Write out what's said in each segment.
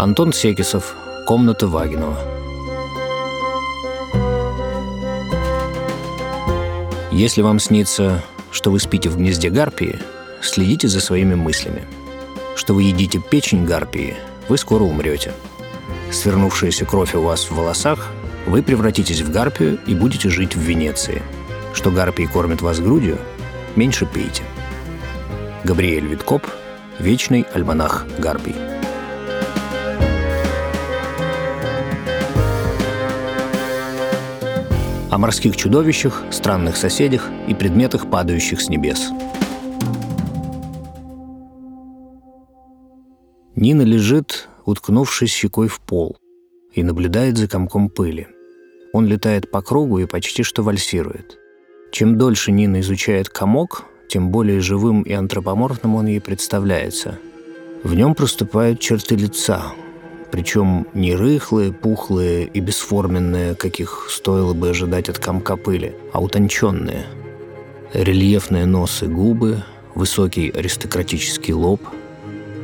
Антон Секисов. Комната Вагинова. Если вам снится, что вы спите в гнезде гарпии, следите за своими мыслями. Что вы едите печень гарпии, вы скоро умрете. Свернувшаяся кровь у вас в волосах, вы превратитесь в гарпию и будете жить в Венеции. Что гарпии кормят вас грудью, меньше пейте. Габриэль Виткоп, Вечный альманах гарпий. О морских чудовищах, странных соседях и предметах, падающих с небес. Нина лежит, уткнувшись щекой в пол, и наблюдает за комком пыли. Он летает по кругу и почти что вальсирует. Чем дольше Нина изучает комок, тем более живым и антропоморфным он ей представляется. В нем проступают черты лица, причем не рыхлые, пухлые и бесформенные, каких стоило бы ожидать от комка пыли, а утонченные. Рельефные нос и губы, высокий аристократический лоб.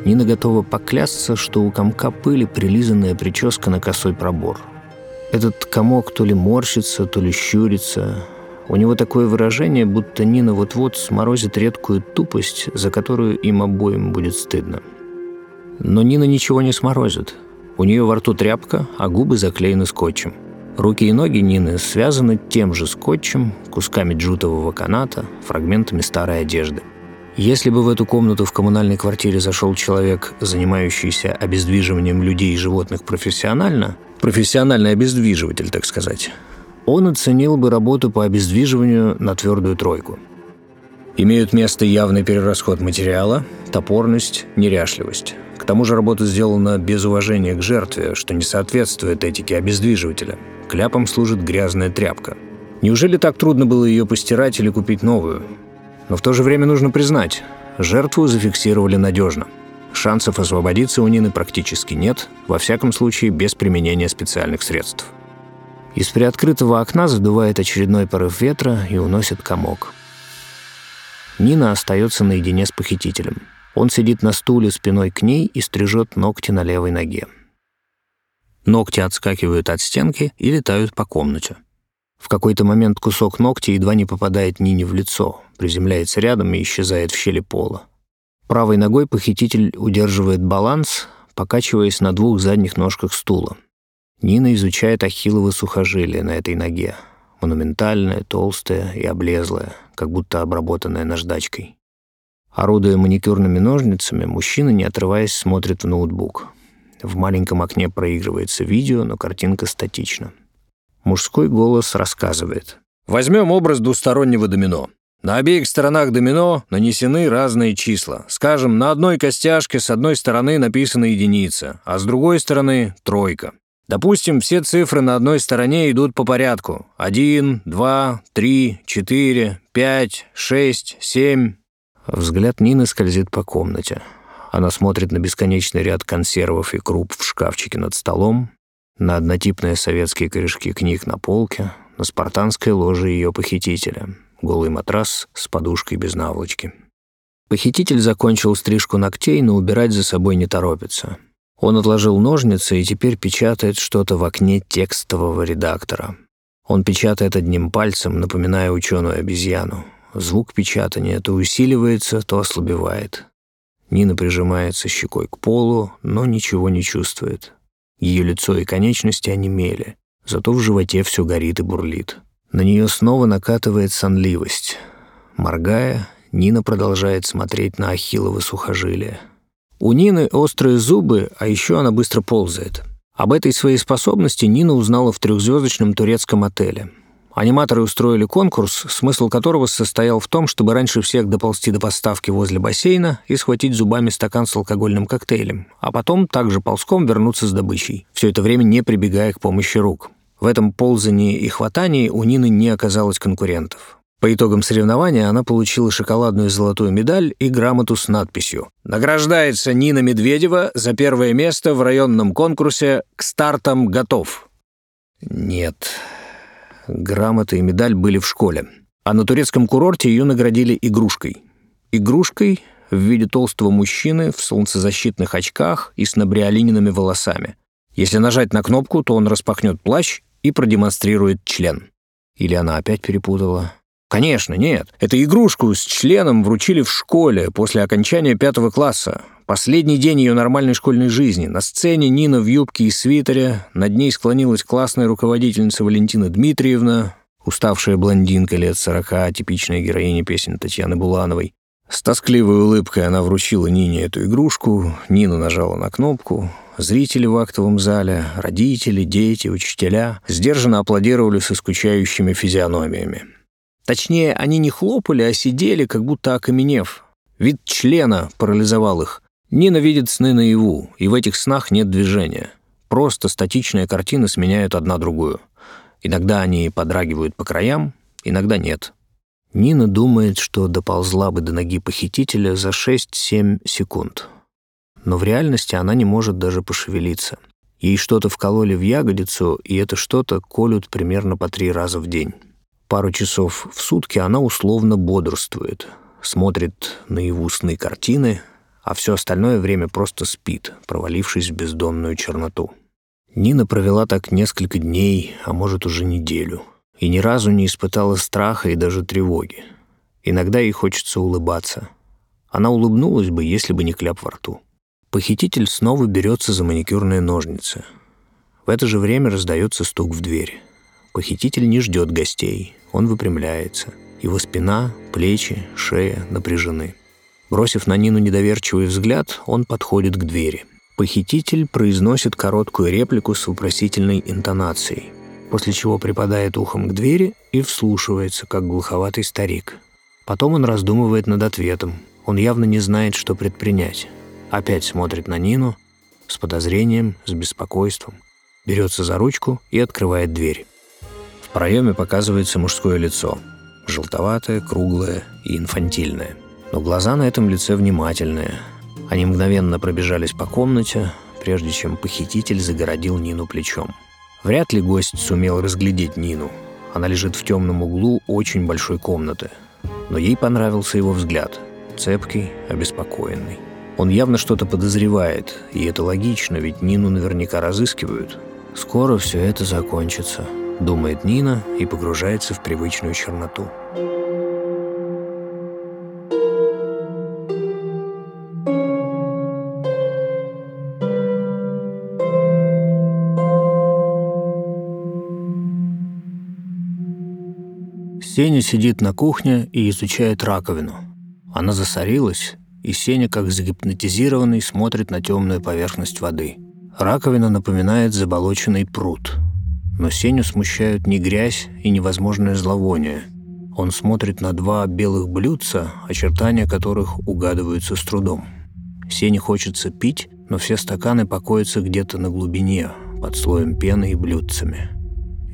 Нина готова поклясться, что у комка пыли прилизанная прическа на косой пробор. Этот комок то ли морщится, то ли щурится. У него такое выражение, будто Нина вот-вот сморозит редкую тупость, за которую им обоим будет стыдно. Но Нина ничего не сморозит – у нее во рту тряпка, а губы заклеены скотчем. Руки и ноги Нины связаны тем же скотчем, кусками джутового каната, фрагментами старой одежды. Если бы в эту комнату в коммунальной квартире зашел человек, занимающийся обездвиживанием людей и животных профессионально, профессиональный обездвиживатель, так сказать, он оценил бы работу по обездвиживанию на твердую тройку. Имеют место явный перерасход материала, топорность, неряшливость. К тому же работа сделана без уважения к жертве, что не соответствует этике обездвиживателя. Кляпом служит грязная тряпка. Неужели так трудно было ее постирать или купить новую? Но в то же время нужно признать, жертву зафиксировали надежно. Шансов освободиться у Нины практически нет, во всяком случае без применения специальных средств. Из приоткрытого окна задувает очередной порыв ветра и уносит комок. Нина остается наедине с похитителем – он сидит на стуле спиной к ней и стрижет ногти на левой ноге. Ногти отскакивают от стенки и летают по комнате. В какой-то момент кусок ногтя едва не попадает Нине в лицо, приземляется рядом и исчезает в щели пола. Правой ногой похититель удерживает баланс, покачиваясь на двух задних ножках стула. Нина изучает ахиллово сухожилие на этой ноге. Монументальное, толстое и облезлое, как будто обработанное наждачкой. Орудуя маникюрными ножницами, мужчина, не отрываясь, смотрит в ноутбук. В маленьком окне проигрывается видео, но картинка статична. Мужской голос рассказывает. Возьмем образ двустороннего домино. На обеих сторонах домино нанесены разные числа. Скажем, на одной костяшке с одной стороны написана единица, а с другой стороны — тройка. Допустим, все цифры на одной стороне идут по порядку. 1, 2, 3, 4, 5, 6, 7. Взгляд Нины скользит по комнате. Она смотрит на бесконечный ряд консервов и круп в шкафчике над столом, на однотипные советские корешки книг на полке, на спартанское ложе ее похитителя, голый матрас с подушкой без наволочки. Похититель закончил стрижку ногтей, но убирать за собой не торопится. Он отложил ножницы и теперь печатает что-то в окне текстового редактора. Он печатает одним пальцем, напоминая ученую обезьяну. Звук печатания то усиливается, то ослабевает. Нина прижимается щекой к полу, но ничего не чувствует. Ее лицо и конечности онемели, зато в животе все горит и бурлит. На нее снова накатывает сонливость. Моргая, Нина продолжает смотреть на ахиллово сухожилие. У Нины острые зубы, а еще она быстро ползает. Об этой своей способности Нина узнала в трехзвездочном турецком отеле. Аниматоры устроили конкурс, смысл которого состоял в том, чтобы раньше всех доползти до поставки возле бассейна и схватить зубами стакан с алкогольным коктейлем, а потом также ползком вернуться с добычей, все это время не прибегая к помощи рук. В этом ползании и хватании у Нины не оказалось конкурентов. По итогам соревнования она получила шоколадную золотую медаль и грамоту с надписью «Награждается Нина Медведева за первое место в районном конкурсе «К стартам готов». Нет, Грамота и медаль были в школе. А на турецком курорте ее наградили игрушкой. Игрушкой, в виде толстого мужчины в солнцезащитных очках и с набриолиниными волосами. Если нажать на кнопку, то он распахнет плащ и продемонстрирует член. Или она опять перепутала. Конечно, нет. Эту игрушку с членом вручили в школе после окончания пятого класса. Последний день ее нормальной школьной жизни. На сцене Нина в юбке и свитере. Над ней склонилась классная руководительница Валентина Дмитриевна, уставшая блондинка лет сорока, типичная героиня песен Татьяны Булановой. С тоскливой улыбкой она вручила Нине эту игрушку. Нина нажала на кнопку. Зрители в актовом зале, родители, дети, учителя сдержанно аплодировали со скучающими физиономиями. Точнее, они не хлопали, а сидели, как будто окаменев. Вид члена парализовал их. Нина видит сны наяву, и в этих снах нет движения. Просто статичные картины сменяют одна другую. Иногда они подрагивают по краям, иногда нет. Нина думает, что доползла бы до ноги похитителя за 6-7 секунд. Но в реальности она не может даже пошевелиться. Ей что-то вкололи в ягодицу, и это что-то колют примерно по три раза в день. Пару часов в сутки она условно бодрствует, смотрит наяву сны картины, а все остальное время просто спит, провалившись в бездонную черноту. Нина провела так несколько дней, а может уже неделю, и ни разу не испытала страха и даже тревоги. Иногда ей хочется улыбаться. Она улыбнулась бы, если бы не кляп во рту. Похититель снова берется за маникюрные ножницы. В это же время раздается стук в дверь. Похититель не ждет гостей, он выпрямляется. Его спина, плечи, шея напряжены. Бросив на Нину недоверчивый взгляд, он подходит к двери. Похититель произносит короткую реплику с вопросительной интонацией, после чего припадает ухом к двери и вслушивается, как глуховатый старик. Потом он раздумывает над ответом. Он явно не знает, что предпринять. Опять смотрит на Нину с подозрением, с беспокойством. Берется за ручку и открывает дверь. В проеме показывается мужское лицо. Желтоватое, круглое и инфантильное. Но глаза на этом лице внимательные. Они мгновенно пробежались по комнате, прежде чем похититель загородил Нину плечом. Вряд ли гость сумел разглядеть Нину. Она лежит в темном углу очень большой комнаты. Но ей понравился его взгляд. Цепкий, обеспокоенный. Он явно что-то подозревает, и это логично, ведь Нину наверняка разыскивают. Скоро все это закончится думает Нина и погружается в привычную черноту. Сеня сидит на кухне и изучает раковину. Она засорилась, и Сеня, как загипнотизированный, смотрит на темную поверхность воды. Раковина напоминает заболоченный пруд – но Сеню смущают не грязь и невозможное зловоние. Он смотрит на два белых блюдца, очертания которых угадываются с трудом. Сене хочется пить, но все стаканы покоятся где-то на глубине, под слоем пены и блюдцами.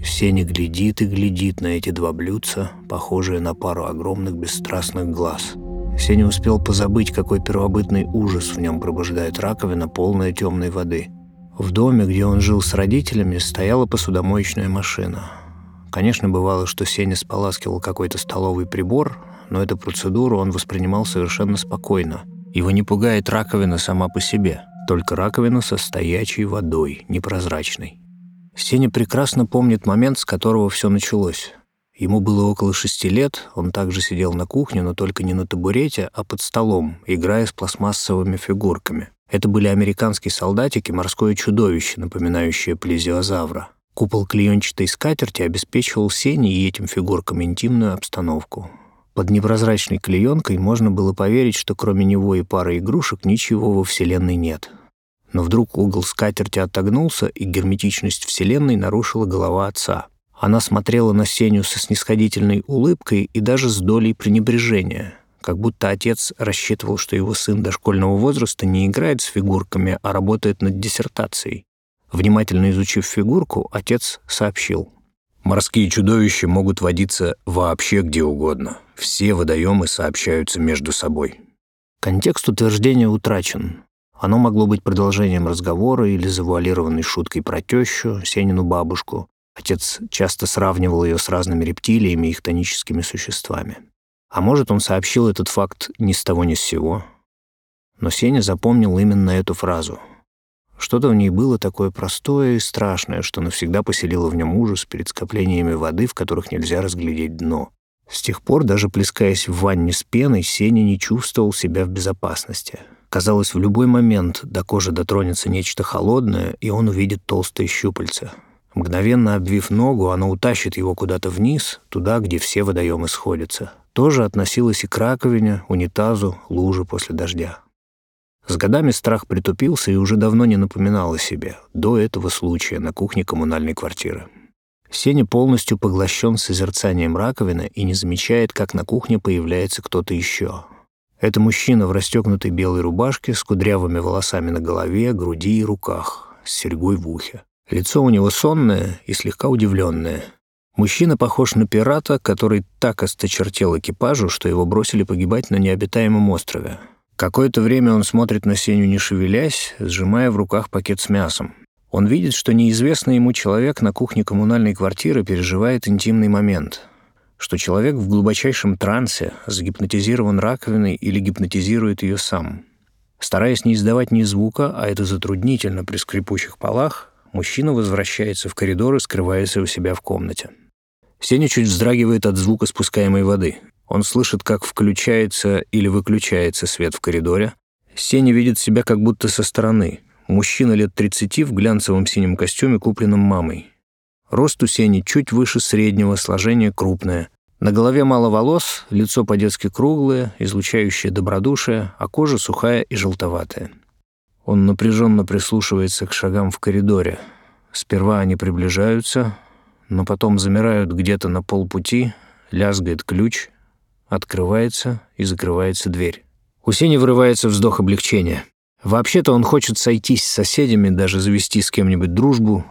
Сеня глядит и глядит на эти два блюдца, похожие на пару огромных бесстрастных глаз. Сеня успел позабыть, какой первобытный ужас в нем пробуждает раковина, полная темной воды – в доме, где он жил с родителями, стояла посудомоечная машина. Конечно, бывало, что Сеня споласкивал какой-то столовый прибор, но эту процедуру он воспринимал совершенно спокойно. Его не пугает раковина сама по себе, только раковина со стоячей водой, непрозрачной. Сеня прекрасно помнит момент, с которого все началось. Ему было около шести лет, он также сидел на кухне, но только не на табурете, а под столом, играя с пластмассовыми фигурками. Это были американские солдатики, морское чудовище, напоминающее плезиозавра. Купол клеенчатой скатерти обеспечивал Сене и этим фигуркам интимную обстановку. Под непрозрачной клеенкой можно было поверить, что кроме него и пары игрушек ничего во Вселенной нет. Но вдруг угол скатерти отогнулся, и герметичность Вселенной нарушила голова отца. Она смотрела на Сеню со снисходительной улыбкой и даже с долей пренебрежения — как будто отец рассчитывал, что его сын дошкольного возраста не играет с фигурками, а работает над диссертацией. Внимательно изучив фигурку, отец сообщил. «Морские чудовища могут водиться вообще где угодно. Все водоемы сообщаются между собой». Контекст утверждения утрачен. Оно могло быть продолжением разговора или завуалированной шуткой про тещу, Сенину бабушку. Отец часто сравнивал ее с разными рептилиями и их тоническими существами. А может, он сообщил этот факт ни с того ни с сего. но Сеня запомнил именно эту фразу. Что-то в ней было такое простое и страшное, что навсегда поселило в нем ужас перед скоплениями воды, в которых нельзя разглядеть дно. С тех пор, даже плескаясь в ванне с пеной, Сеня не чувствовал себя в безопасности. Казалось, в любой момент до кожи дотронется нечто холодное, и он увидит толстые щупальца. Мгновенно обвив ногу, она утащит его куда-то вниз, туда, где все водоемы сходятся. Тоже относилось и к раковине, унитазу, луже после дождя. С годами страх притупился и уже давно не напоминал о себе, до этого случая на кухне коммунальной квартиры. Сеня полностью поглощен созерцанием раковины и не замечает, как на кухне появляется кто-то еще. Это мужчина в расстегнутой белой рубашке с кудрявыми волосами на голове, груди и руках, с серьгой в ухе. Лицо у него сонное и слегка удивленное. Мужчина похож на пирата, который так осточертел экипажу, что его бросили погибать на необитаемом острове. Какое-то время он смотрит на Сеню, не шевелясь, сжимая в руках пакет с мясом. Он видит, что неизвестный ему человек на кухне коммунальной квартиры переживает интимный момент, что человек в глубочайшем трансе загипнотизирован раковиной или гипнотизирует ее сам. Стараясь не издавать ни звука, а это затруднительно при скрипучих полах, мужчина возвращается в коридор и скрывается у себя в комнате. Сеня чуть вздрагивает от звука спускаемой воды. Он слышит, как включается или выключается свет в коридоре. Сеня видит себя как будто со стороны. Мужчина лет 30 в глянцевом синем костюме, купленном мамой. Рост у Сени чуть выше среднего, сложение крупное. На голове мало волос, лицо по-детски круглое, излучающее добродушие, а кожа сухая и желтоватая. Он напряженно прислушивается к шагам в коридоре. Сперва они приближаются, но потом замирают где-то на полпути, лязгает ключ, Открывается и закрывается дверь. У Сени вырывается вздох облегчения. Вообще-то он хочет сойтись с соседями, даже завести с кем-нибудь дружбу.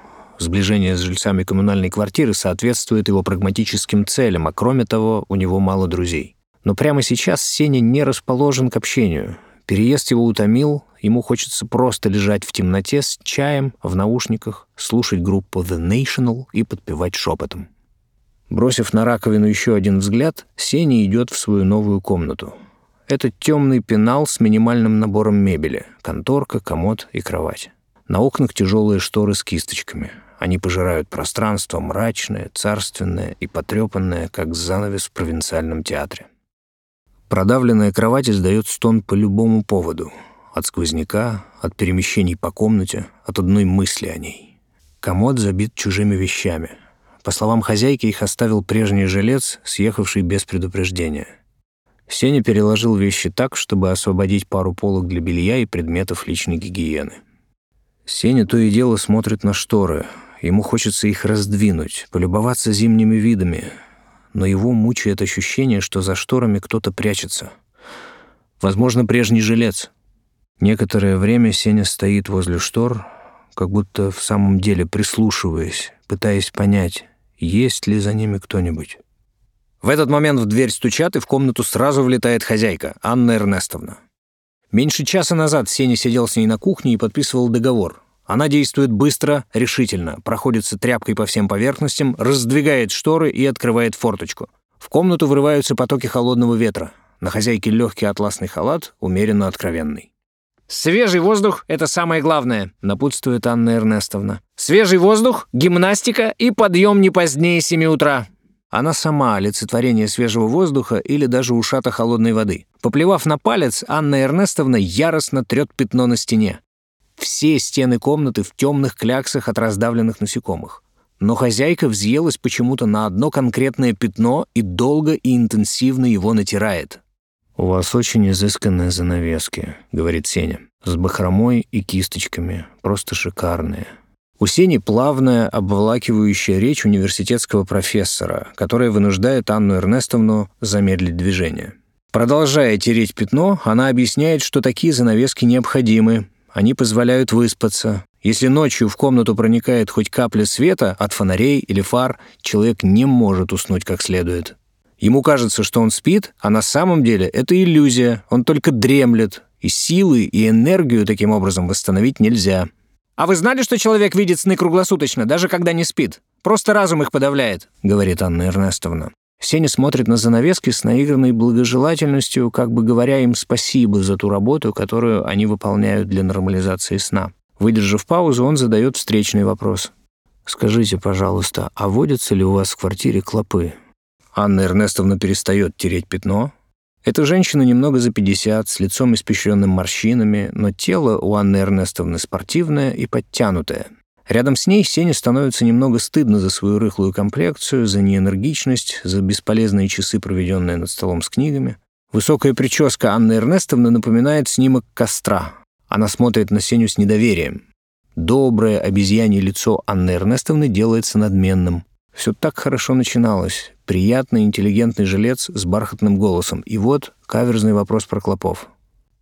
Сближение с жильцами коммунальной квартиры соответствует его прагматическим целям, а кроме того, у него мало друзей. Но прямо сейчас Сеня не расположен к общению. Переезд его утомил, ему хочется просто лежать в темноте с чаем в наушниках, слушать группу The National и подпевать шепотом. Бросив на раковину еще один взгляд, Сеня идет в свою новую комнату. Это темный пенал с минимальным набором мебели — конторка, комод и кровать. На окнах тяжелые шторы с кисточками. Они пожирают пространство, мрачное, царственное и потрепанное, как занавес в провинциальном театре. Продавленная кровать издает стон по любому поводу. От сквозняка, от перемещений по комнате, от одной мысли о ней. Комод забит чужими вещами — по словам хозяйки, их оставил прежний жилец, съехавший без предупреждения. Сеня переложил вещи так, чтобы освободить пару полок для белья и предметов личной гигиены. Сеня то и дело смотрит на шторы. Ему хочется их раздвинуть, полюбоваться зимними видами, но его мучает ощущение, что за шторами кто-то прячется. Возможно, прежний жилец. Некоторое время Сеня стоит возле штор, как будто в самом деле прислушиваясь, пытаясь понять, есть ли за ними кто-нибудь. В этот момент в дверь стучат, и в комнату сразу влетает хозяйка, Анна Эрнестовна. Меньше часа назад Сеня сидел с ней на кухне и подписывал договор. Она действует быстро, решительно, проходится тряпкой по всем поверхностям, раздвигает шторы и открывает форточку. В комнату врываются потоки холодного ветра. На хозяйке легкий атласный халат, умеренно откровенный. «Свежий воздух — это самое главное», — напутствует Анна Эрнестовна. «Свежий воздух, гимнастика и подъем не позднее семи утра». Она сама — олицетворение свежего воздуха или даже ушата холодной воды. Поплевав на палец, Анна Эрнестовна яростно трет пятно на стене. Все стены комнаты в темных кляксах от раздавленных насекомых. Но хозяйка взъелась почему-то на одно конкретное пятно и долго и интенсивно его натирает. «У вас очень изысканные занавески», — говорит Сеня. «С бахромой и кисточками. Просто шикарные». У Сени плавная, обволакивающая речь университетского профессора, которая вынуждает Анну Эрнестовну замедлить движение. Продолжая тереть пятно, она объясняет, что такие занавески необходимы. Они позволяют выспаться. Если ночью в комнату проникает хоть капля света от фонарей или фар, человек не может уснуть как следует. Ему кажется, что он спит, а на самом деле это иллюзия, он только дремлет, и силы, и энергию таким образом восстановить нельзя. «А вы знали, что человек видит сны круглосуточно, даже когда не спит? Просто разум их подавляет», — говорит Анна Эрнестовна. Сеня смотрит на занавески с наигранной благожелательностью, как бы говоря им спасибо за ту работу, которую они выполняют для нормализации сна. Выдержав паузу, он задает встречный вопрос. «Скажите, пожалуйста, а водятся ли у вас в квартире клопы?» Анна Эрнестовна перестает тереть пятно. Эта женщина немного за 50, с лицом испещренным морщинами, но тело у Анны Эрнестовны спортивное и подтянутое. Рядом с ней Сене становится немного стыдно за свою рыхлую комплекцию, за неэнергичность, за бесполезные часы, проведенные над столом с книгами. Высокая прическа Анны Эрнестовны напоминает снимок костра. Она смотрит на Сеню с недоверием. Доброе обезьянье лицо Анны Эрнестовны делается надменным. Все так хорошо начиналось. Приятный, интеллигентный жилец с бархатным голосом. И вот каверзный вопрос про клопов.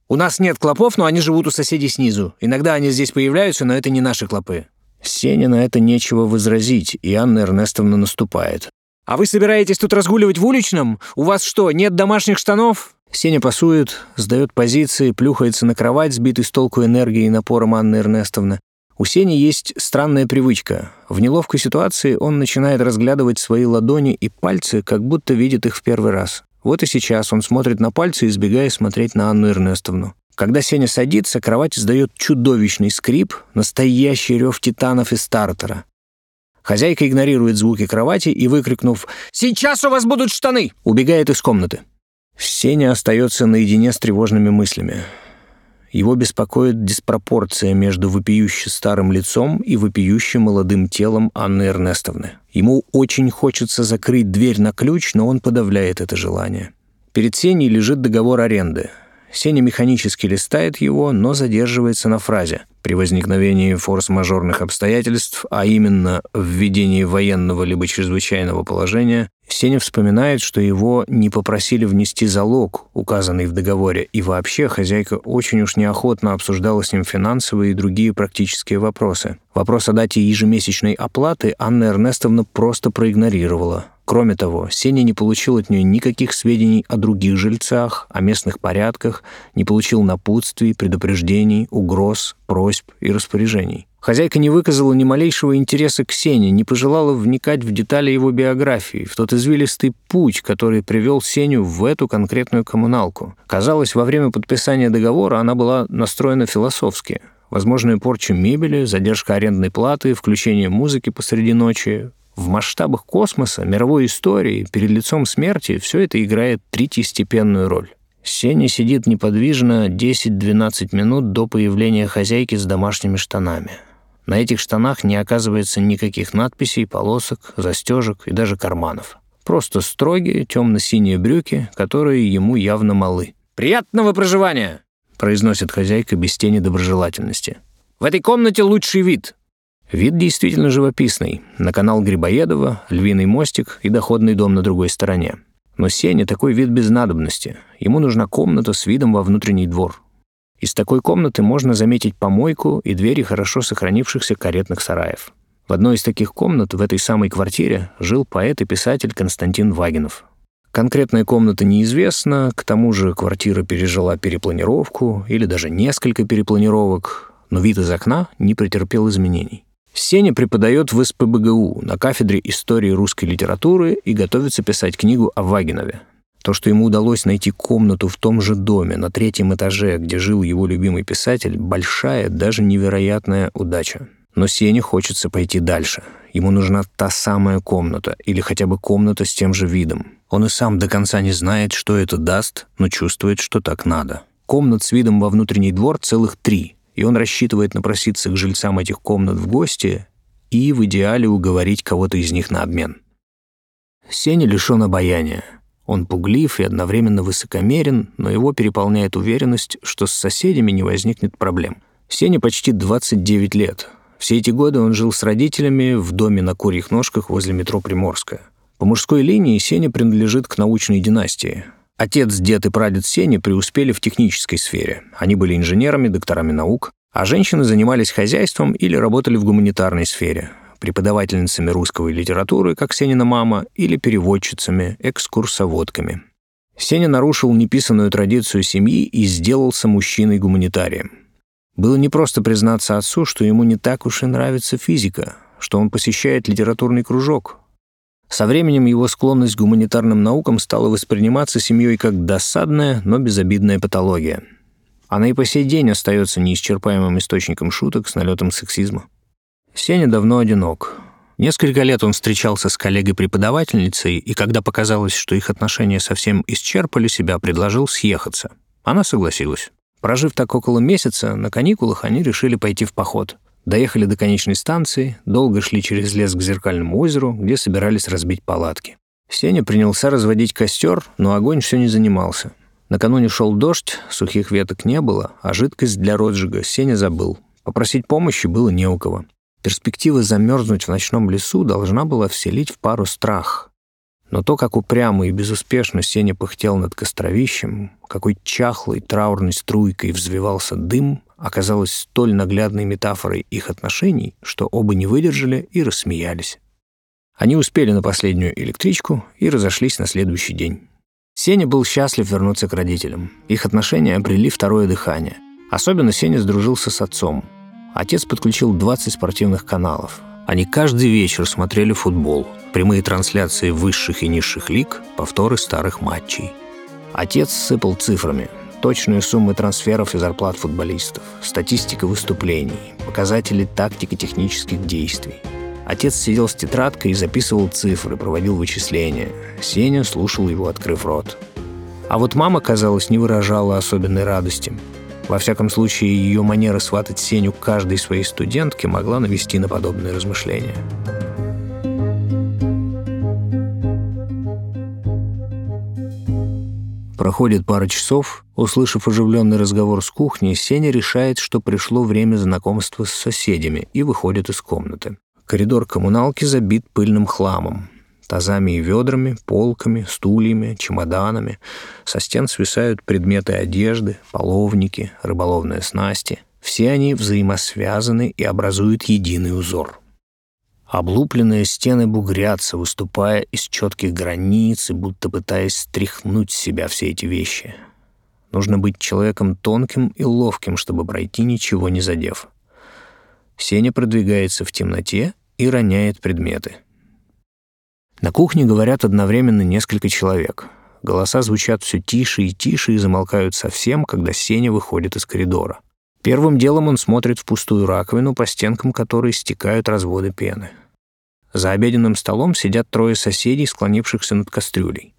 «У нас нет клопов, но они живут у соседей снизу. Иногда они здесь появляются, но это не наши клопы». Сене на это нечего возразить, и Анна Эрнестовна наступает. «А вы собираетесь тут разгуливать в уличном? У вас что, нет домашних штанов?» Сеня пасует, сдает позиции, плюхается на кровать, сбитый с толку энергией и напором Анны Эрнестовны. У Сени есть странная привычка. В неловкой ситуации он начинает разглядывать свои ладони и пальцы, как будто видит их в первый раз. Вот и сейчас он смотрит на пальцы, избегая смотреть на Анну Эрнестовну. Когда Сеня садится, кровать издает чудовищный скрип, настоящий рев титанов и стартера. Хозяйка игнорирует звуки кровати и, выкрикнув «Сейчас у вас будут штаны!» убегает из комнаты. Сеня остается наедине с тревожными мыслями. Его беспокоит диспропорция между вопиюще старым лицом и вопиющим молодым телом Анны Эрнестовны. Ему очень хочется закрыть дверь на ключ, но он подавляет это желание. Перед Сеней лежит договор аренды. Сеня механически листает его, но задерживается на фразе «При возникновении форс-мажорных обстоятельств, а именно введении военного либо чрезвычайного положения, Сеня вспоминает, что его не попросили внести залог, указанный в договоре, и вообще хозяйка очень уж неохотно обсуждала с ним финансовые и другие практические вопросы. Вопрос о дате ежемесячной оплаты Анна Эрнестовна просто проигнорировала. Кроме того, Сеня не получил от нее никаких сведений о других жильцах, о местных порядках, не получил напутствий, предупреждений, угроз, просьб и распоряжений. Хозяйка не выказала ни малейшего интереса к Сене, не пожелала вникать в детали его биографии, в тот извилистый путь, который привел Сеню в эту конкретную коммуналку. Казалось, во время подписания договора она была настроена философски. Возможная порча мебели, задержка арендной платы, включение музыки посреди ночи. В масштабах космоса, мировой истории, перед лицом смерти все это играет третьестепенную роль. Сеня сидит неподвижно 10-12 минут до появления хозяйки с домашними штанами. На этих штанах не оказывается никаких надписей, полосок, застежек и даже карманов. Просто строгие темно-синие брюки, которые ему явно малы. «Приятного проживания!» — произносит хозяйка без тени доброжелательности. «В этой комнате лучший вид!» Вид действительно живописный. На канал Грибоедова, львиный мостик и доходный дом на другой стороне. Но Сене такой вид без надобности. Ему нужна комната с видом во внутренний двор. Из такой комнаты можно заметить помойку и двери хорошо сохранившихся каретных сараев. В одной из таких комнат в этой самой квартире жил поэт и писатель Константин Вагинов. Конкретная комната неизвестна, к тому же квартира пережила перепланировку или даже несколько перепланировок, но вид из окна не претерпел изменений. Сеня преподает в СПБГУ на кафедре истории русской литературы и готовится писать книгу о Вагинове. То, что ему удалось найти комнату в том же доме, на третьем этаже, где жил его любимый писатель, большая, даже невероятная удача. Но Сене хочется пойти дальше. Ему нужна та самая комната, или хотя бы комната с тем же видом. Он и сам до конца не знает, что это даст, но чувствует, что так надо. Комнат с видом во внутренний двор целых три, и он рассчитывает напроситься к жильцам этих комнат в гости и в идеале уговорить кого-то из них на обмен. Сеня лишён обаяния. Он пуглив и одновременно высокомерен, но его переполняет уверенность, что с соседями не возникнет проблем. Сене почти 29 лет. Все эти годы он жил с родителями в доме на курьих ножках возле метро Приморская. По мужской линии Сеня принадлежит к научной династии. Отец, дед и прадед Сени преуспели в технической сфере. Они были инженерами, докторами наук, а женщины занимались хозяйством или работали в гуманитарной сфере, преподавательницами русского и литературы, как Сенина мама, или переводчицами, экскурсоводками. Сеня нарушил неписанную традицию семьи и сделался мужчиной-гуманитарием. Было непросто признаться отцу, что ему не так уж и нравится физика, что он посещает литературный кружок. Со временем его склонность к гуманитарным наукам стала восприниматься семьей как досадная, но безобидная патология. Она и по сей день остается неисчерпаемым источником шуток с налетом сексизма. Сеня давно одинок. Несколько лет он встречался с коллегой-преподавательницей, и когда показалось, что их отношения совсем исчерпали себя, предложил съехаться. Она согласилась. Прожив так около месяца, на каникулах они решили пойти в поход — Доехали до конечной станции, долго шли через лес к зеркальному озеру, где собирались разбить палатки. Сеня принялся разводить костер, но огонь все не занимался. Накануне шел дождь, сухих веток не было, а жидкость для розжига Сеня забыл. Попросить помощи было не у кого. Перспектива замерзнуть в ночном лесу должна была вселить в пару страх. Но то, как упрямо и безуспешно Сеня пыхтел над костровищем, какой чахлой траурной струйкой взвивался дым, оказалось столь наглядной метафорой их отношений, что оба не выдержали и рассмеялись. Они успели на последнюю электричку и разошлись на следующий день. Сеня был счастлив вернуться к родителям. Их отношения обрели второе дыхание. Особенно Сеня сдружился с отцом. Отец подключил 20 спортивных каналов. Они каждый вечер смотрели футбол, прямые трансляции высших и низших лиг, повторы старых матчей. Отец сыпал цифрами, точные суммы трансферов и зарплат футболистов, статистика выступлений, показатели тактико-технических действий. Отец сидел с тетрадкой и записывал цифры, проводил вычисления. Сеня слушал его, открыв рот. А вот мама, казалось, не выражала особенной радости. Во всяком случае, ее манера сватать Сеню каждой своей студентке могла навести на подобные размышления. Проходит пара часов. Услышав оживленный разговор с кухни, Сеня решает, что пришло время знакомства с соседями и выходит из комнаты. Коридор коммуналки забит пыльным хламом. Тазами и ведрами, полками, стульями, чемоданами. Со стен свисают предметы одежды, половники, рыболовные снасти. Все они взаимосвязаны и образуют единый узор. Облупленные стены бугрятся, выступая из четких границ и будто пытаясь стряхнуть с себя все эти вещи. Нужно быть человеком тонким и ловким, чтобы пройти, ничего не задев. Сеня продвигается в темноте и роняет предметы. На кухне говорят одновременно несколько человек. Голоса звучат все тише и тише и замолкают совсем, когда Сеня выходит из коридора. Первым делом он смотрит в пустую раковину, по стенкам которой стекают разводы пены. За обеденным столом сидят трое соседей, склонившихся над кастрюлей.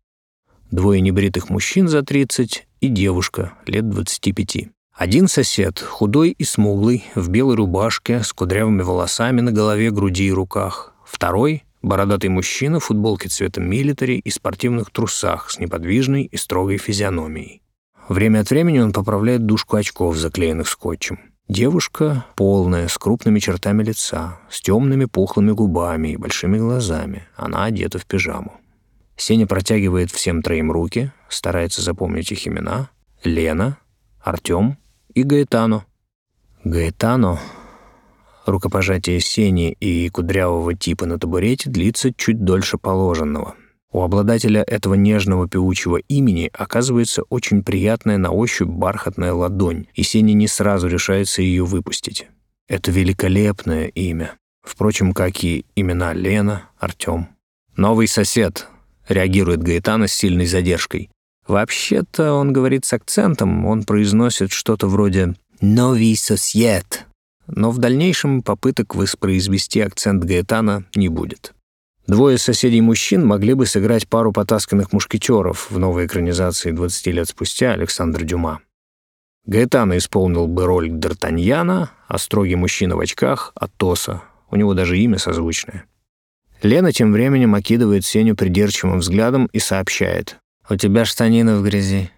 Двое небритых мужчин за 30 и девушка лет 25. Один сосед, худой и смуглый, в белой рубашке, с кудрявыми волосами на голове, груди и руках. Второй — бородатый мужчина в футболке цвета милитари и спортивных трусах с неподвижной и строгой физиономией. Время от времени он поправляет дужку очков, заклеенных скотчем. Девушка полная, с крупными чертами лица, с темными пухлыми губами и большими глазами. Она одета в пижаму. Сеня протягивает всем троим руки, старается запомнить их имена. Лена, Артем и Гаэтано. Гаэтано Рукопожатие Сени и кудрявого типа на табурете длится чуть дольше положенного. У обладателя этого нежного певучего имени оказывается очень приятная на ощупь бархатная ладонь, и Сеня не сразу решается ее выпустить. Это великолепное имя. Впрочем, как и имена Лена, Артем. «Новый сосед», — реагирует Гаэтана с сильной задержкой. Вообще-то он говорит с акцентом, он произносит что-то вроде «новый сосед», но в дальнейшем попыток воспроизвести акцент Гаэтана не будет. Двое соседей-мужчин могли бы сыграть пару потасканных мушкетеров в новой экранизации 20 лет спустя Александра Дюма. Гаэтано исполнил бы роль Д'Артаньяна, а строгий мужчина в очках — Атоса. У него даже имя созвучное. Лена тем временем окидывает Сеню придирчивым взглядом и сообщает. «У тебя штанины в грязи».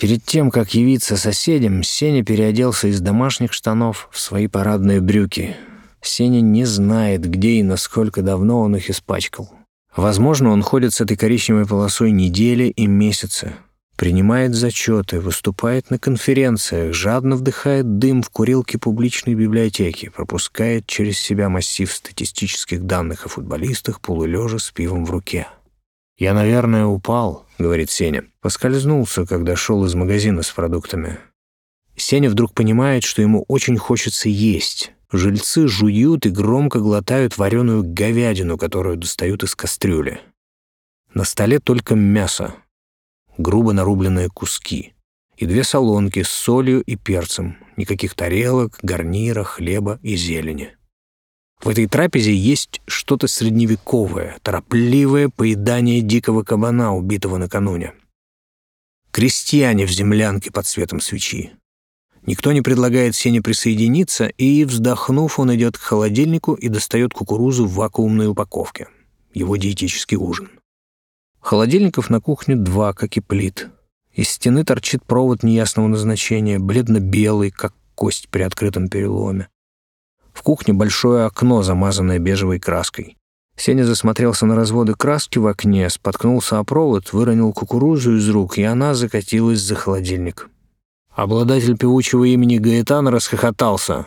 Перед тем, как явиться соседям, Сеня переоделся из домашних штанов в свои парадные брюки — Сеня не знает, где и насколько давно он их испачкал. Возможно, он ходит с этой коричневой полосой недели и месяцы, принимает зачеты, выступает на конференциях, жадно вдыхает дым в курилке публичной библиотеки, пропускает через себя массив статистических данных о футболистах, полулежа с пивом в руке. «Я, наверное, упал», — говорит Сеня. Поскользнулся, когда шел из магазина с продуктами. Сеня вдруг понимает, что ему очень хочется есть. Жильцы жуют и громко глотают вареную говядину, которую достают из кастрюли. На столе только мясо, грубо нарубленные куски, и две солонки с солью и перцем, никаких тарелок, гарнира, хлеба и зелени. В этой трапезе есть что-то средневековое, торопливое поедание дикого кабана, убитого накануне. Крестьяне в землянке под светом свечи. Никто не предлагает Сене присоединиться, и, вздохнув, он идет к холодильнику и достает кукурузу в вакуумной упаковке. Его диетический ужин. Холодильников на кухне два, как и плит. Из стены торчит провод неясного назначения, бледно-белый, как кость при открытом переломе. В кухне большое окно, замазанное бежевой краской. Сеня засмотрелся на разводы краски в окне, споткнулся о провод, выронил кукурузу из рук, и она закатилась за холодильник. Обладатель певучего имени Гаэтан расхохотался.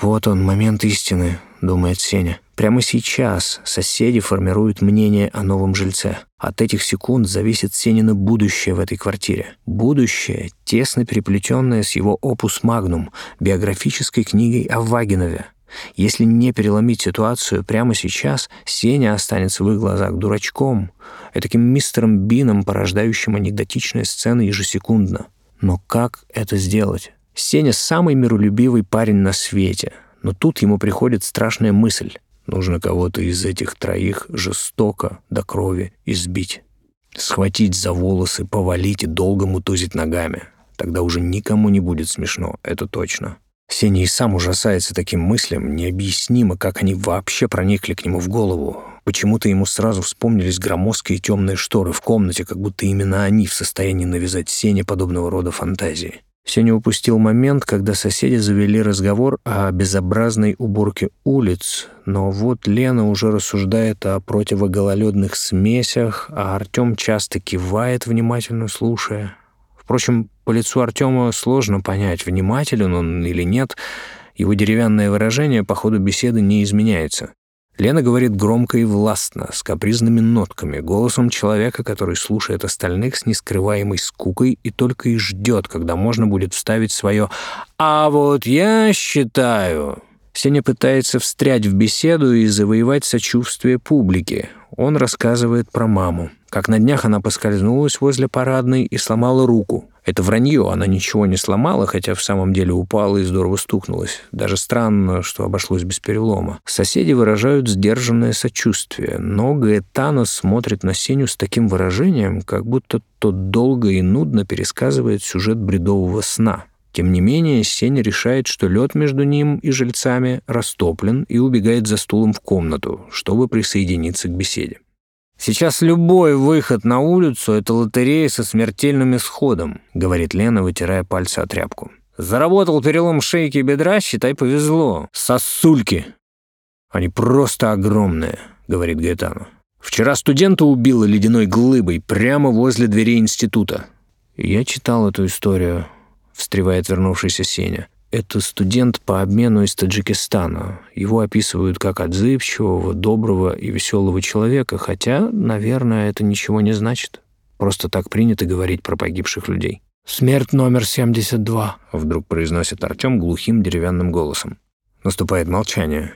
«Вот он, момент истины», — думает Сеня. «Прямо сейчас соседи формируют мнение о новом жильце. От этих секунд зависит Сенина будущее в этой квартире. Будущее, тесно переплетенное с его опус магнум, биографической книгой о Вагинове. Если не переломить ситуацию прямо сейчас, Сеня останется в их глазах дурачком, таким мистером Бином, порождающим анекдотичные сцены ежесекундно. Но как это сделать? Сеня — самый миролюбивый парень на свете, но тут ему приходит страшная мысль. Нужно кого-то из этих троих жестоко до крови избить. Схватить за волосы, повалить и долго мутузить ногами. Тогда уже никому не будет смешно, это точно. Сеня и сам ужасается таким мыслям, необъяснимо, как они вообще проникли к нему в голову. Почему-то ему сразу вспомнились громоздкие темные шторы в комнате, как будто именно они в состоянии навязать Сене подобного рода фантазии. Сеня упустил момент, когда соседи завели разговор о безобразной уборке улиц, но вот Лена уже рассуждает о противогололедных смесях, а Артем часто кивает, внимательно слушая. Впрочем, по лицу Артема сложно понять, внимателен он или нет. Его деревянное выражение по ходу беседы не изменяется. Лена говорит громко и властно, с капризными нотками, голосом человека, который слушает остальных с нескрываемой скукой и только и ждет, когда можно будет вставить свое «А вот я считаю...» Сеня пытается встрять в беседу и завоевать сочувствие публики. Он рассказывает про маму. Как на днях она поскользнулась возле парадной и сломала руку. Это вранье, она ничего не сломала, хотя в самом деле упала и здорово стукнулась. Даже странно, что обошлось без перелома. Соседи выражают сдержанное сочувствие, но Гаэтано смотрит на Сеню с таким выражением, как будто тот долго и нудно пересказывает сюжет бредового сна. Тем не менее, Сеня решает, что лед между ним и жильцами растоплен и убегает за стулом в комнату, чтобы присоединиться к беседе. «Сейчас любой выход на улицу — это лотерея со смертельным исходом», — говорит Лена, вытирая пальцы о тряпку. «Заработал перелом шейки и бедра, считай, повезло. Сосульки!» «Они просто огромные», — говорит Гаэтану. «Вчера студента убило ледяной глыбой прямо возле дверей института». «Я читал эту историю», — встревает вернувшийся Сеня. Это студент по обмену из Таджикистана. Его описывают как отзывчивого, доброго и веселого человека, хотя, наверное, это ничего не значит. Просто так принято говорить про погибших людей. «Смерть номер 72», — вдруг произносит Артем глухим деревянным голосом. Наступает молчание.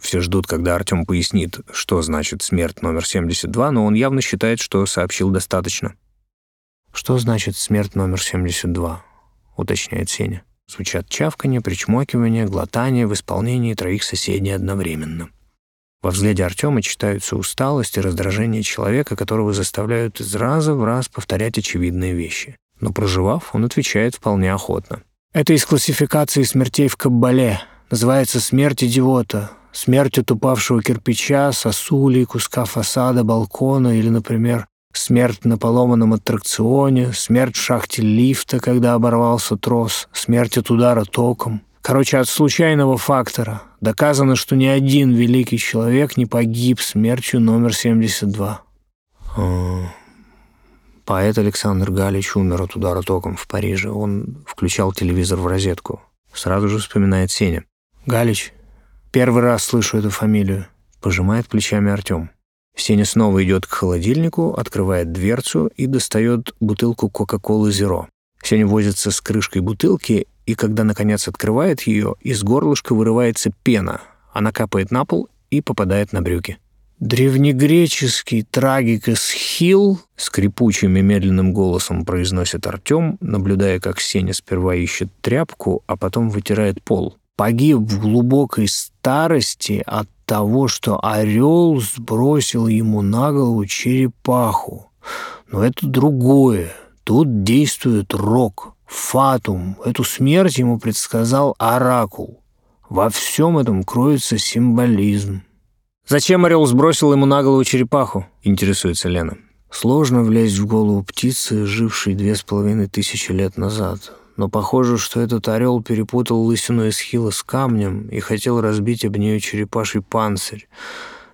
Все ждут, когда Артем пояснит, что значит смерть номер 72, но он явно считает, что сообщил достаточно. «Что значит смерть номер 72?» — уточняет Сеня. Звучат чавканье, причмокивание, глотание в исполнении троих соседей одновременно. Во взгляде Артема читаются усталость и раздражение человека, которого заставляют из раза в раз повторять очевидные вещи. Но проживав, он отвечает вполне охотно. «Это из классификации смертей в Каббале. Называется «Смерть идиота». Смерть от упавшего кирпича, сосули, куска фасада, балкона или, например, Смерть на поломанном аттракционе, смерть в шахте лифта, когда оборвался трос, смерть от удара током. Короче, от случайного фактора. Доказано, что ни один великий человек не погиб смертью номер 72. А, поэт Александр Галич умер от удара током в Париже. Он включал телевизор в розетку. Сразу же вспоминает Сеня. «Галич, первый раз слышу эту фамилию», — пожимает плечами Артем. Сеня снова идет к холодильнику, открывает дверцу и достает бутылку Кока-Колы Зеро. Сеня возится с крышкой бутылки и когда, наконец, открывает ее, из горлышка вырывается пена. Она капает на пол и попадает на брюки. «Древнегреческий трагик Эсхил», — скрипучим и медленным голосом произносит Артем, наблюдая, как Сеня сперва ищет тряпку, а потом вытирает пол. «Погиб в глубокой старости от того, что орел сбросил ему на голову черепаху. Но это другое. Тут действует рок, фатум. Эту смерть ему предсказал оракул. Во всем этом кроется символизм. «Зачем орел сбросил ему на голову черепаху?» — интересуется Лена. Сложно влезть в голову птицы, жившей две с половиной тысячи лет назад. Но похоже, что этот орел перепутал лысину Эсхила с камнем и хотел разбить об нее черепаший панцирь.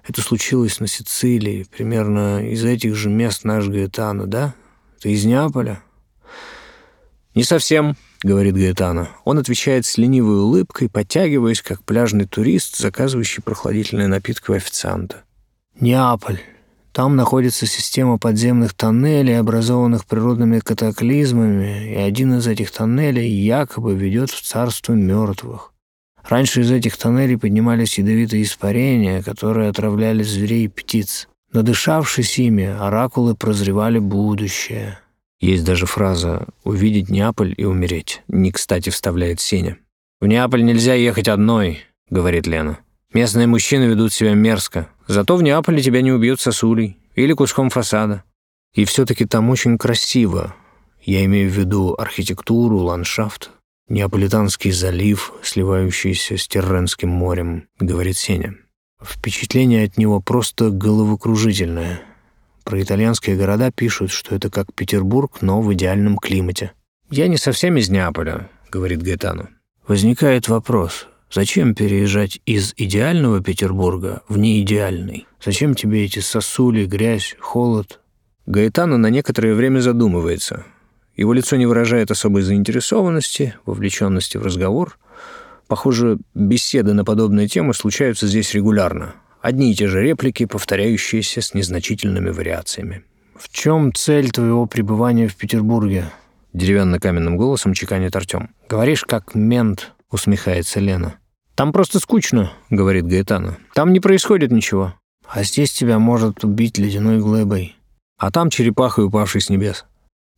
Это случилось на Сицилии, примерно из этих же мест наш Гаэтано, да? Ты из Неаполя?» «Не совсем», — говорит Гаэтано. Он отвечает с ленивой улыбкой, подтягиваясь, как пляжный турист, заказывающий прохладительные напитки у официанта. «Неаполь. Там находится система подземных тоннелей, образованных природными катаклизмами, и один из этих тоннелей якобы ведет в царство мертвых. Раньше из этих тоннелей поднимались ядовитые испарения, которые отравляли зверей и птиц. Надышавшись ими, оракулы прозревали будущее. Есть даже фраза «увидеть Неаполь и умереть», не кстати вставляет Сеня. «В Неаполь нельзя ехать одной», — говорит Лена. «Местные мужчины ведут себя мерзко. Зато в Неаполе тебя не убьют сосулей или куском фасада. И все-таки там очень красиво. Я имею в виду архитектуру, ландшафт. Неаполитанский залив, сливающийся с Терренским морем», — говорит Сеня. Впечатление от него просто головокружительное. Про итальянские города пишут, что это как Петербург, но в идеальном климате. «Я не совсем из Неаполя», — говорит Гаэтану. Возникает вопрос, зачем переезжать из идеального Петербурга в неидеальный? Зачем тебе эти сосули, грязь, холод? Гаэтано на некоторое время задумывается. Его лицо не выражает особой заинтересованности, вовлеченности в разговор — Похоже, беседы на подобные темы случаются здесь регулярно. Одни и те же реплики, повторяющиеся с незначительными вариациями. «В чем цель твоего пребывания в Петербурге?» Деревянно-каменным голосом чеканит Артем. «Говоришь, как мент», — усмехается Лена. «Там просто скучно», — говорит Гаэтана. «Там не происходит ничего». «А здесь тебя может убить ледяной глыбой». «А там черепахой, упавшей с небес».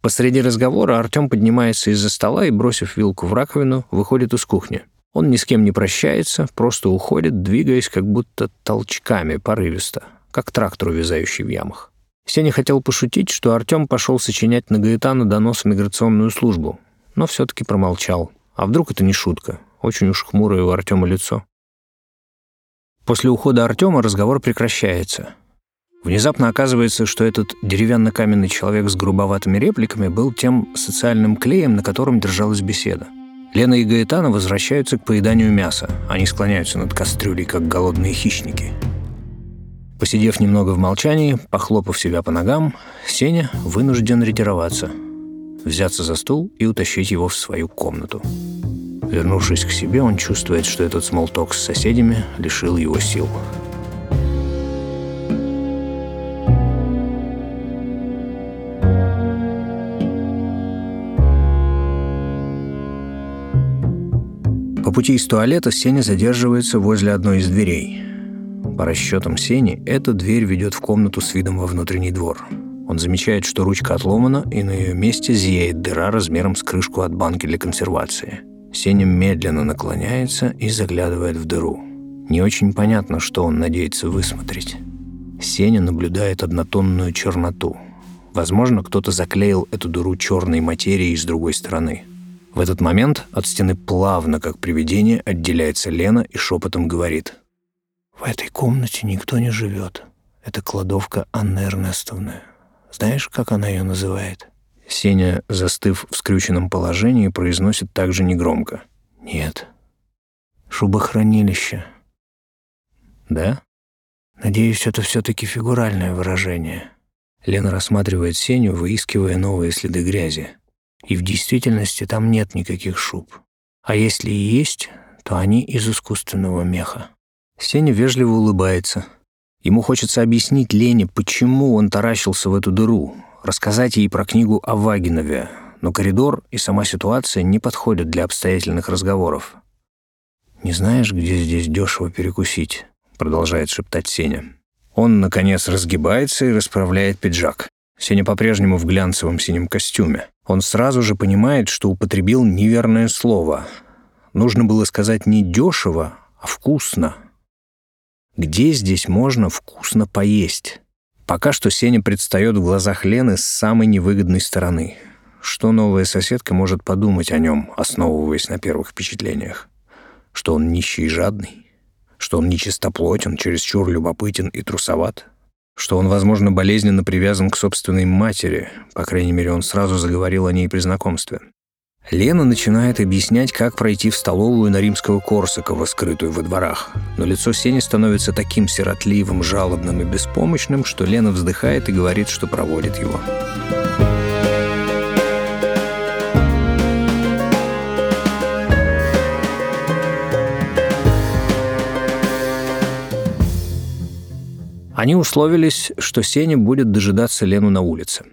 Посреди разговора Артем поднимается из-за стола и, бросив вилку в раковину, выходит из кухни. Он ни с кем не прощается, просто уходит, двигаясь как будто толчками, порывисто, как трактор, увязающий в ямах. Сеня хотел пошутить, что Артем пошел сочинять на Гаэтана донос в миграционную службу, но все-таки промолчал. А вдруг это не шутка? Очень уж хмурое у Артема лицо. После ухода Артема разговор прекращается. Внезапно оказывается, что этот деревянно-каменный человек с грубоватыми репликами был тем социальным клеем, на котором держалась беседа. Лена и Гаэтана возвращаются к поеданию мяса. Они склоняются над кастрюлей, как голодные хищники. Посидев немного в молчании, похлопав себя по ногам, Сеня вынужден ретироваться, взяться за стул и утащить его в свою комнату. Вернувшись к себе, он чувствует, что этот смолток с соседями лишил его сил. По пути из туалета Сеня задерживается возле одной из дверей. По расчетам Сени, эта дверь ведет в комнату с видом во внутренний двор. Он замечает, что ручка отломана, и на ее месте зияет дыра размером с крышку от банки для консервации. Сеня медленно наклоняется и заглядывает в дыру. Не очень понятно, что он надеется высмотреть. Сеня наблюдает однотонную черноту. Возможно, кто-то заклеил эту дыру черной материей с другой стороны. В этот момент от стены плавно, как привидение, отделяется Лена и шепотом говорит. «В этой комнате никто не живет. Это кладовка Анны Эрнестовны. Знаешь, как она ее называет?» Сеня, застыв в скрюченном положении, произносит также негромко. «Нет. Шубохранилище». «Да?» «Надеюсь, это все-таки фигуральное выражение». Лена рассматривает Сеню, выискивая новые следы грязи. И в действительности там нет никаких шуб. А если и есть, то они из искусственного меха. Сеня вежливо улыбается. Ему хочется объяснить Лене, почему он таращился в эту дыру, рассказать ей про книгу о Вагинове, но коридор и сама ситуация не подходят для обстоятельных разговоров. «Не знаешь, где здесь дешево перекусить?» — продолжает шептать Сеня. Он, наконец, разгибается и расправляет пиджак. Сеня по-прежнему в глянцевом синем костюме. Он сразу же понимает, что употребил неверное слово. Нужно было сказать не дешево, а вкусно. Где здесь можно вкусно поесть? Пока что Сеня предстает в глазах Лены с самой невыгодной стороны. Что новая соседка может подумать о нем, основываясь на первых впечатлениях? Что он нищий и жадный? Что он нечистоплотен, чересчур любопытен и трусоват? Что он, возможно, болезненно привязан к собственной матери, по крайней мере, он сразу заговорил о ней при знакомстве. Лена начинает объяснять, как пройти в столовую на римского Корсакова, скрытую во дворах. Но лицо Сени становится таким сиротливым, жалобным и беспомощным, что Лена вздыхает и говорит, что проводит его. Они условились, что Сеня будет дожидаться Лену на улице.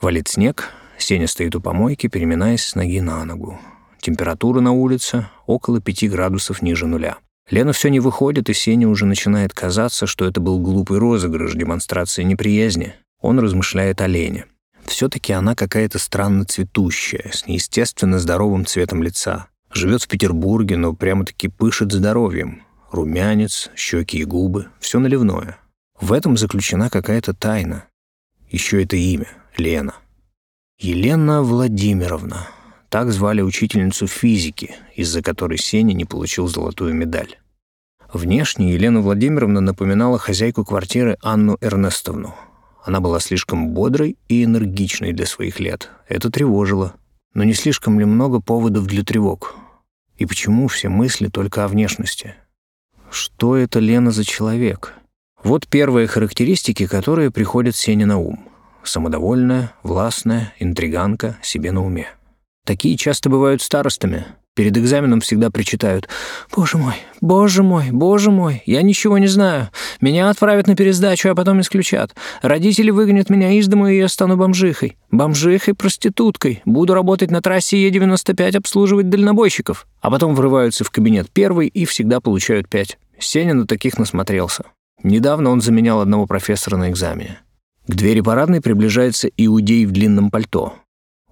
Валит снег, Сеня стоит у помойки, переминаясь с ноги на ногу. Температура на улице около пяти градусов ниже нуля. Лена все не выходит, и Сеня уже начинает казаться, что это был глупый розыгрыш, демонстрация неприязни. Он размышляет о Лене. Все-таки она какая-то странно цветущая, с неестественно здоровым цветом лица. Живет в Петербурге, но прямо-таки пышет здоровьем. Румянец, щеки и губы — все наливное. В этом заключена какая-то тайна. Еще это имя — Лена. Елена Владимировна. Так звали учительницу физики, из-за которой Сеня не получил золотую медаль. Внешне Елена Владимировна напоминала хозяйку квартиры Анну Эрнестовну. Она была слишком бодрой и энергичной для своих лет. Это тревожило. Но не слишком ли много поводов для тревог? И почему все мысли только о внешности? Что это Лена за человек? Вот первые характеристики, которые приходят Сене на ум самодовольная, властная, интриганка, себе на уме. Такие часто бывают старостами. Перед экзаменом всегда причитают «Боже мой, боже мой, боже мой, я ничего не знаю. Меня отправят на пересдачу, а потом исключат. Родители выгонят меня из дома, и я стану бомжихой. Бомжихой-проституткой. Буду работать на трассе Е-95, обслуживать дальнобойщиков». А потом врываются в кабинет первый и всегда получают пять. Сеня на таких насмотрелся. Недавно он заменял одного профессора на экзамене. К двери парадной приближается иудей в длинном пальто.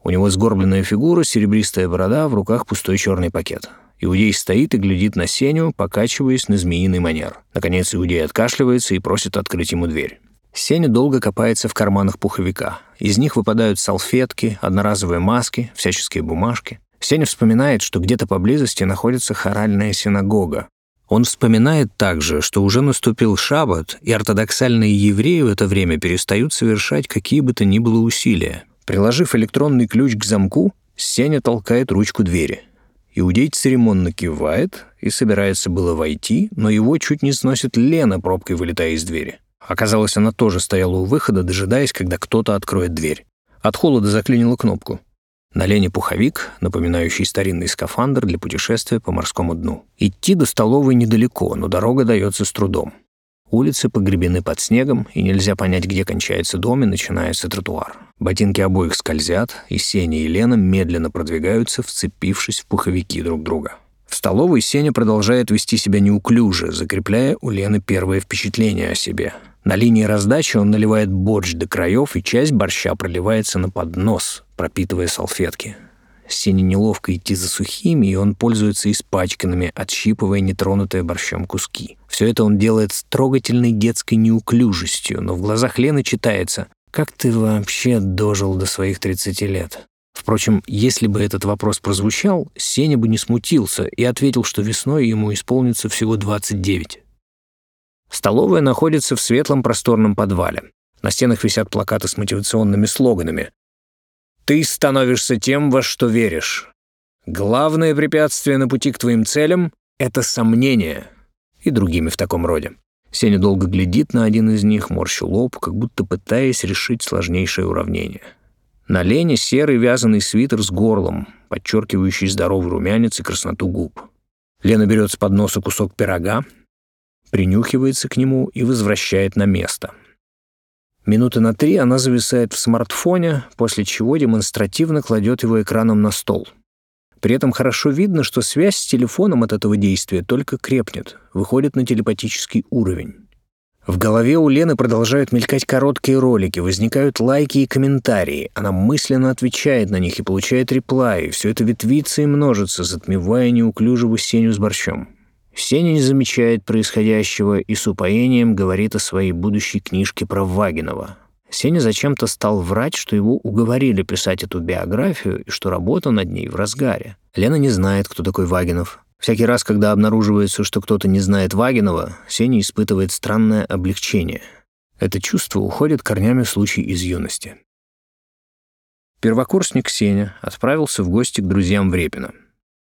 У него сгорбленная фигура, серебристая борода, в руках пустой черный пакет. Иудей стоит и глядит на Сеню, покачиваясь на змеиный манер. Наконец Иудей откашливается и просит открыть ему дверь. Сеня долго копается в карманах пуховика. Из них выпадают салфетки, одноразовые маски, всяческие бумажки. Сеня вспоминает, что где-то поблизости находится хоральная синагога. Он вспоминает также, что уже наступил шаббат, и ортодоксальные евреи в это время перестают совершать какие бы то ни было усилия. Приложив электронный ключ к замку, Сеня толкает ручку двери. Иудей церемонно кивает и собирается было войти, но его чуть не сносит Лена, пробкой вылетая из двери. Оказалось, она тоже стояла у выхода, дожидаясь, когда кто-то откроет дверь. От холода заклинила кнопку. На Лене пуховик, напоминающий старинный скафандр для путешествия по морскому дну. Идти до столовой недалеко, но дорога дается с трудом. Улицы погребены под снегом, и нельзя понять, где кончается дом и начинается тротуар. Ботинки обоих скользят, и Сеня и Лена медленно продвигаются, вцепившись в пуховики друг друга. В столовой Сеня продолжает вести себя неуклюже, закрепляя у Лены первое впечатление о себе — на линии раздачи он наливает борщ до краев, и часть борща проливается на поднос, пропитывая салфетки. Сене неловко идти за сухими, и он пользуется испачканными, отщипывая нетронутые борщом куски. Все это он делает с трогательной детской неуклюжестью, но в глазах Лены читается «Как ты вообще дожил до своих 30 лет?» Впрочем, если бы этот вопрос прозвучал, Сеня бы не смутился и ответил, что весной ему исполнится всего 29. Столовая находится в светлом просторном подвале. На стенах висят плакаты с мотивационными слоганами. «Ты становишься тем, во что веришь. Главное препятствие на пути к твоим целям — это сомнение» и другими в таком роде. Сеня долго глядит на один из них, морщу лоб, как будто пытаясь решить сложнейшее уравнение. На Лене серый вязаный свитер с горлом, подчеркивающий здоровый румянец и красноту губ. Лена берет с подноса кусок пирога, принюхивается к нему и возвращает на место. Минуты на три она зависает в смартфоне, после чего демонстративно кладет его экраном на стол. При этом хорошо видно, что связь с телефоном от этого действия только крепнет, выходит на телепатический уровень. В голове у Лены продолжают мелькать короткие ролики, возникают лайки и комментарии. Она мысленно отвечает на них и получает реплаи. Все это ветвится и множится, затмевая неуклюжего Сеню с борщом. Сеня не замечает происходящего и с упоением говорит о своей будущей книжке про Вагинова. Сеня зачем-то стал врать, что его уговорили писать эту биографию и что работа над ней в разгаре. Лена не знает, кто такой Вагинов. Всякий раз, когда обнаруживается, что кто-то не знает Вагинова, Сеня испытывает странное облегчение. Это чувство уходит корнями в случай из юности. Первокурсник Сеня отправился в гости к друзьям в Репино.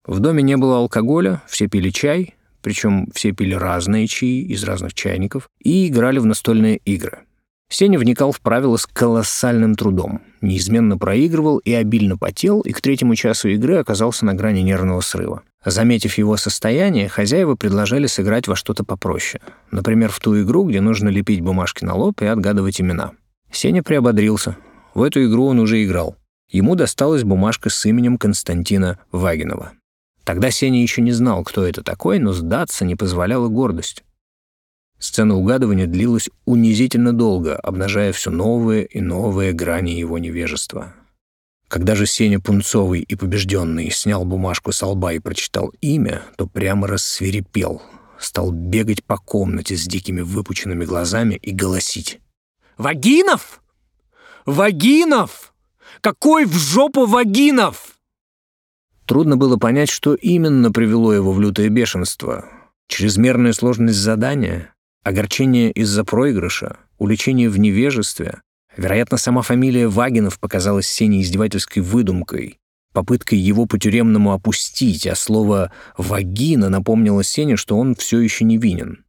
В доме не было алкоголя, все пили чай, причем все пили разные чаи из разных чайников, и играли в настольные игры. Сеня вникал в правила с колоссальным трудом, неизменно проигрывал и обильно потел, и к третьему часу игры оказался на грани нервного срыва. Заметив его состояние, хозяева предложили сыграть во что-то попроще. Например, в ту игру, где нужно лепить бумажки на лоб и отгадывать имена. Сеня приободрился. В эту игру он уже играл. Ему досталась бумажка с именем Константина Вагинова. Тогда Сеня еще не знал, кто это такой, но сдаться не позволяла гордость. Сцена угадывания длилась унизительно долго, обнажая все новые и новые грани его невежества. Когда же Сеня Пунцовый и побежденный снял бумажку с лба и прочитал имя, то прямо рассверепел, стал бегать по комнате с дикими выпученными глазами и голосить. «Вагинов! Вагинов! Какой в жопу Вагинов!» Трудно было понять, что именно привело его в лютое бешенство. Чрезмерная сложность задания, огорчение из-за проигрыша, увлечение в невежестве. Вероятно, сама фамилия Вагинов показалась Сене издевательской выдумкой, попыткой его по-тюремному опустить, а слово «вагина» напомнило Сене, что он все еще не винен.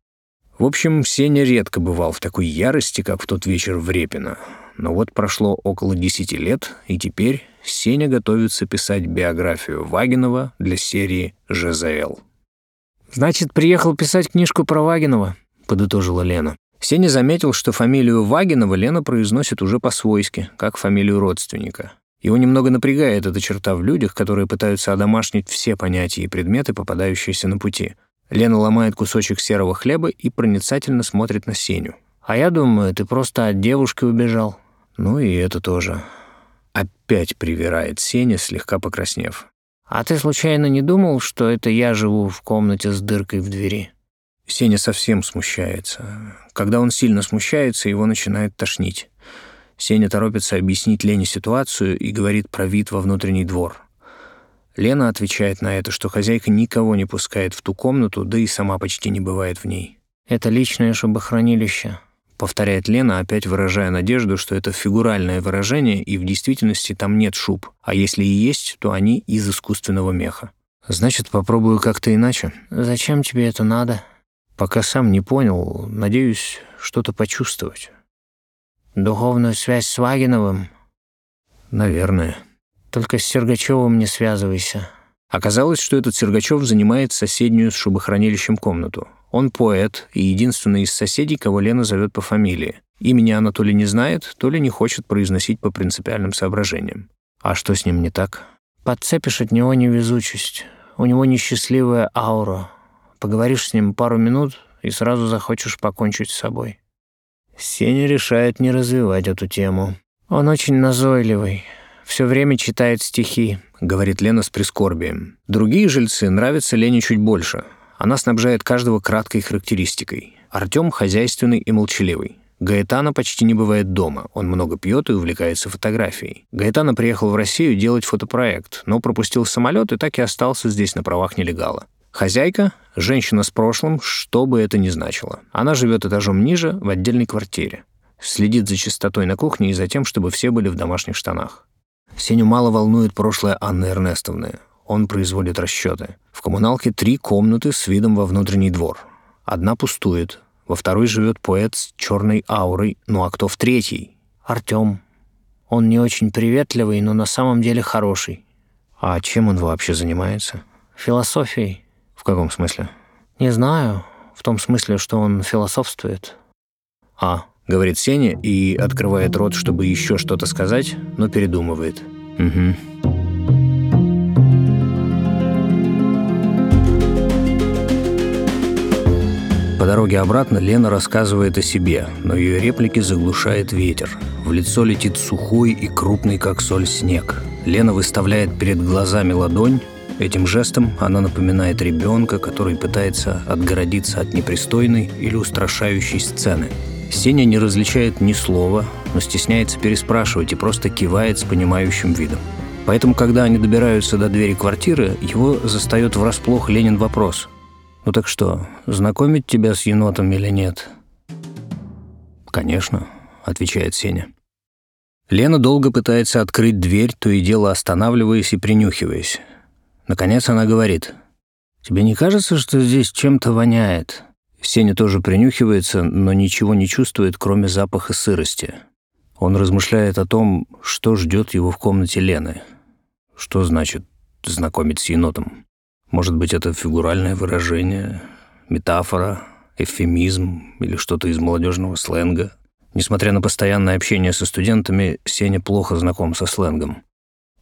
В общем, Сеня редко бывал в такой ярости, как в тот вечер в Репино. Но вот прошло около десяти лет, и теперь Сеня готовится писать биографию Вагинова для серии «ЖЗЛ». «Значит, приехал писать книжку про Вагинова?» подытожила Лена. Сеня заметил, что фамилию Вагинова Лена произносит уже по-свойски, как фамилию родственника. Его немного напрягает эта черта в людях, которые пытаются одомашнить все понятия и предметы, попадающиеся на пути. Лена ломает кусочек серого хлеба и проницательно смотрит на Сеню. «А я думаю, ты просто от девушки убежал». «Ну и это тоже». Опять привирает Сеня, слегка покраснев. «А ты случайно не думал, что это я живу в комнате с дыркой в двери?» Сеня совсем смущается. Когда он сильно смущается, его начинает тошнить. Сеня торопится объяснить Лене ситуацию и говорит про вид во внутренний двор. Лена отвечает на это, что хозяйка никого не пускает в ту комнату, да и сама почти не бывает в ней. «Это личное шубохранилище», — повторяет Лена, опять выражая надежду, что это фигуральное выражение, и в действительности там нет шуб, а если и есть, то они из искусственного меха. «Значит, попробую как-то иначе». «Зачем тебе это надо?» Пока сам не понял, надеюсь что-то почувствовать. Духовную связь с Вагиновым? Наверное. Только с Сергачевым не связывайся. Оказалось, что этот Сергачев занимает соседнюю с шубохранилищем комнату. Он поэт и единственный из соседей, кого Лена зовет по фамилии. Имени она то ли не знает, то ли не хочет произносить по принципиальным соображениям. А что с ним не так? Подцепишь от него невезучесть. У него несчастливая аура. Поговоришь с ним пару минут и сразу захочешь покончить с собой. Сеня решает не развивать эту тему. Он очень назойливый, все время читает стихи, говорит Лена с прискорбием. Другие жильцы нравятся Лене чуть больше. Она снабжает каждого краткой характеристикой. Артём хозяйственный и молчаливый. Гаэтана почти не бывает дома, он много пьет и увлекается фотографией. Гаэтана приехал в Россию делать фотопроект, но пропустил самолет и так и остался здесь на правах нелегала. Хозяйка — женщина с прошлым, что бы это ни значило. Она живет этажом ниже, в отдельной квартире. Следит за чистотой на кухне и за тем, чтобы все были в домашних штанах. Сеню мало волнует прошлое Анны Эрнестовны. Он производит расчеты. В коммуналке три комнаты с видом во внутренний двор. Одна пустует, во второй живет поэт с черной аурой, ну а кто в третьей? Артем. Он не очень приветливый, но на самом деле хороший. А чем он вообще занимается? Философией. В каком смысле? Не знаю. В том смысле, что он философствует. А, — говорит Сеня и открывает рот, чтобы еще что-то сказать, но передумывает. «Угу». По дороге обратно Лена рассказывает о себе, но ее реплики заглушает ветер. В лицо летит сухой и крупный, как соль, снег. Лена выставляет перед глазами ладонь. Этим жестом она напоминает ребенка, который пытается отгородиться от непристойной или устрашающей сцены. Сеня не различает ни слова, но стесняется переспрашивать и просто кивает с понимающим видом. Поэтому, когда они добираются до двери квартиры, его застает врасплох Ленин вопрос – «Ну так что, знакомить тебя с енотом или нет?» «Конечно», — отвечает Сеня. Лена долго пытается открыть дверь, то и дело останавливаясь и принюхиваясь. Наконец она говорит, «Тебе не кажется, что здесь чем-то воняет?» Сеня тоже принюхивается, но ничего не чувствует, кроме запаха сырости. Он размышляет о том, что ждет его в комнате Лены. Что значит «знакомить с енотом»? Может быть, это фигуральное выражение, метафора, эвфемизм или что-то из молодежного сленга. Несмотря на постоянное общение со студентами, Сеня плохо знаком со сленгом.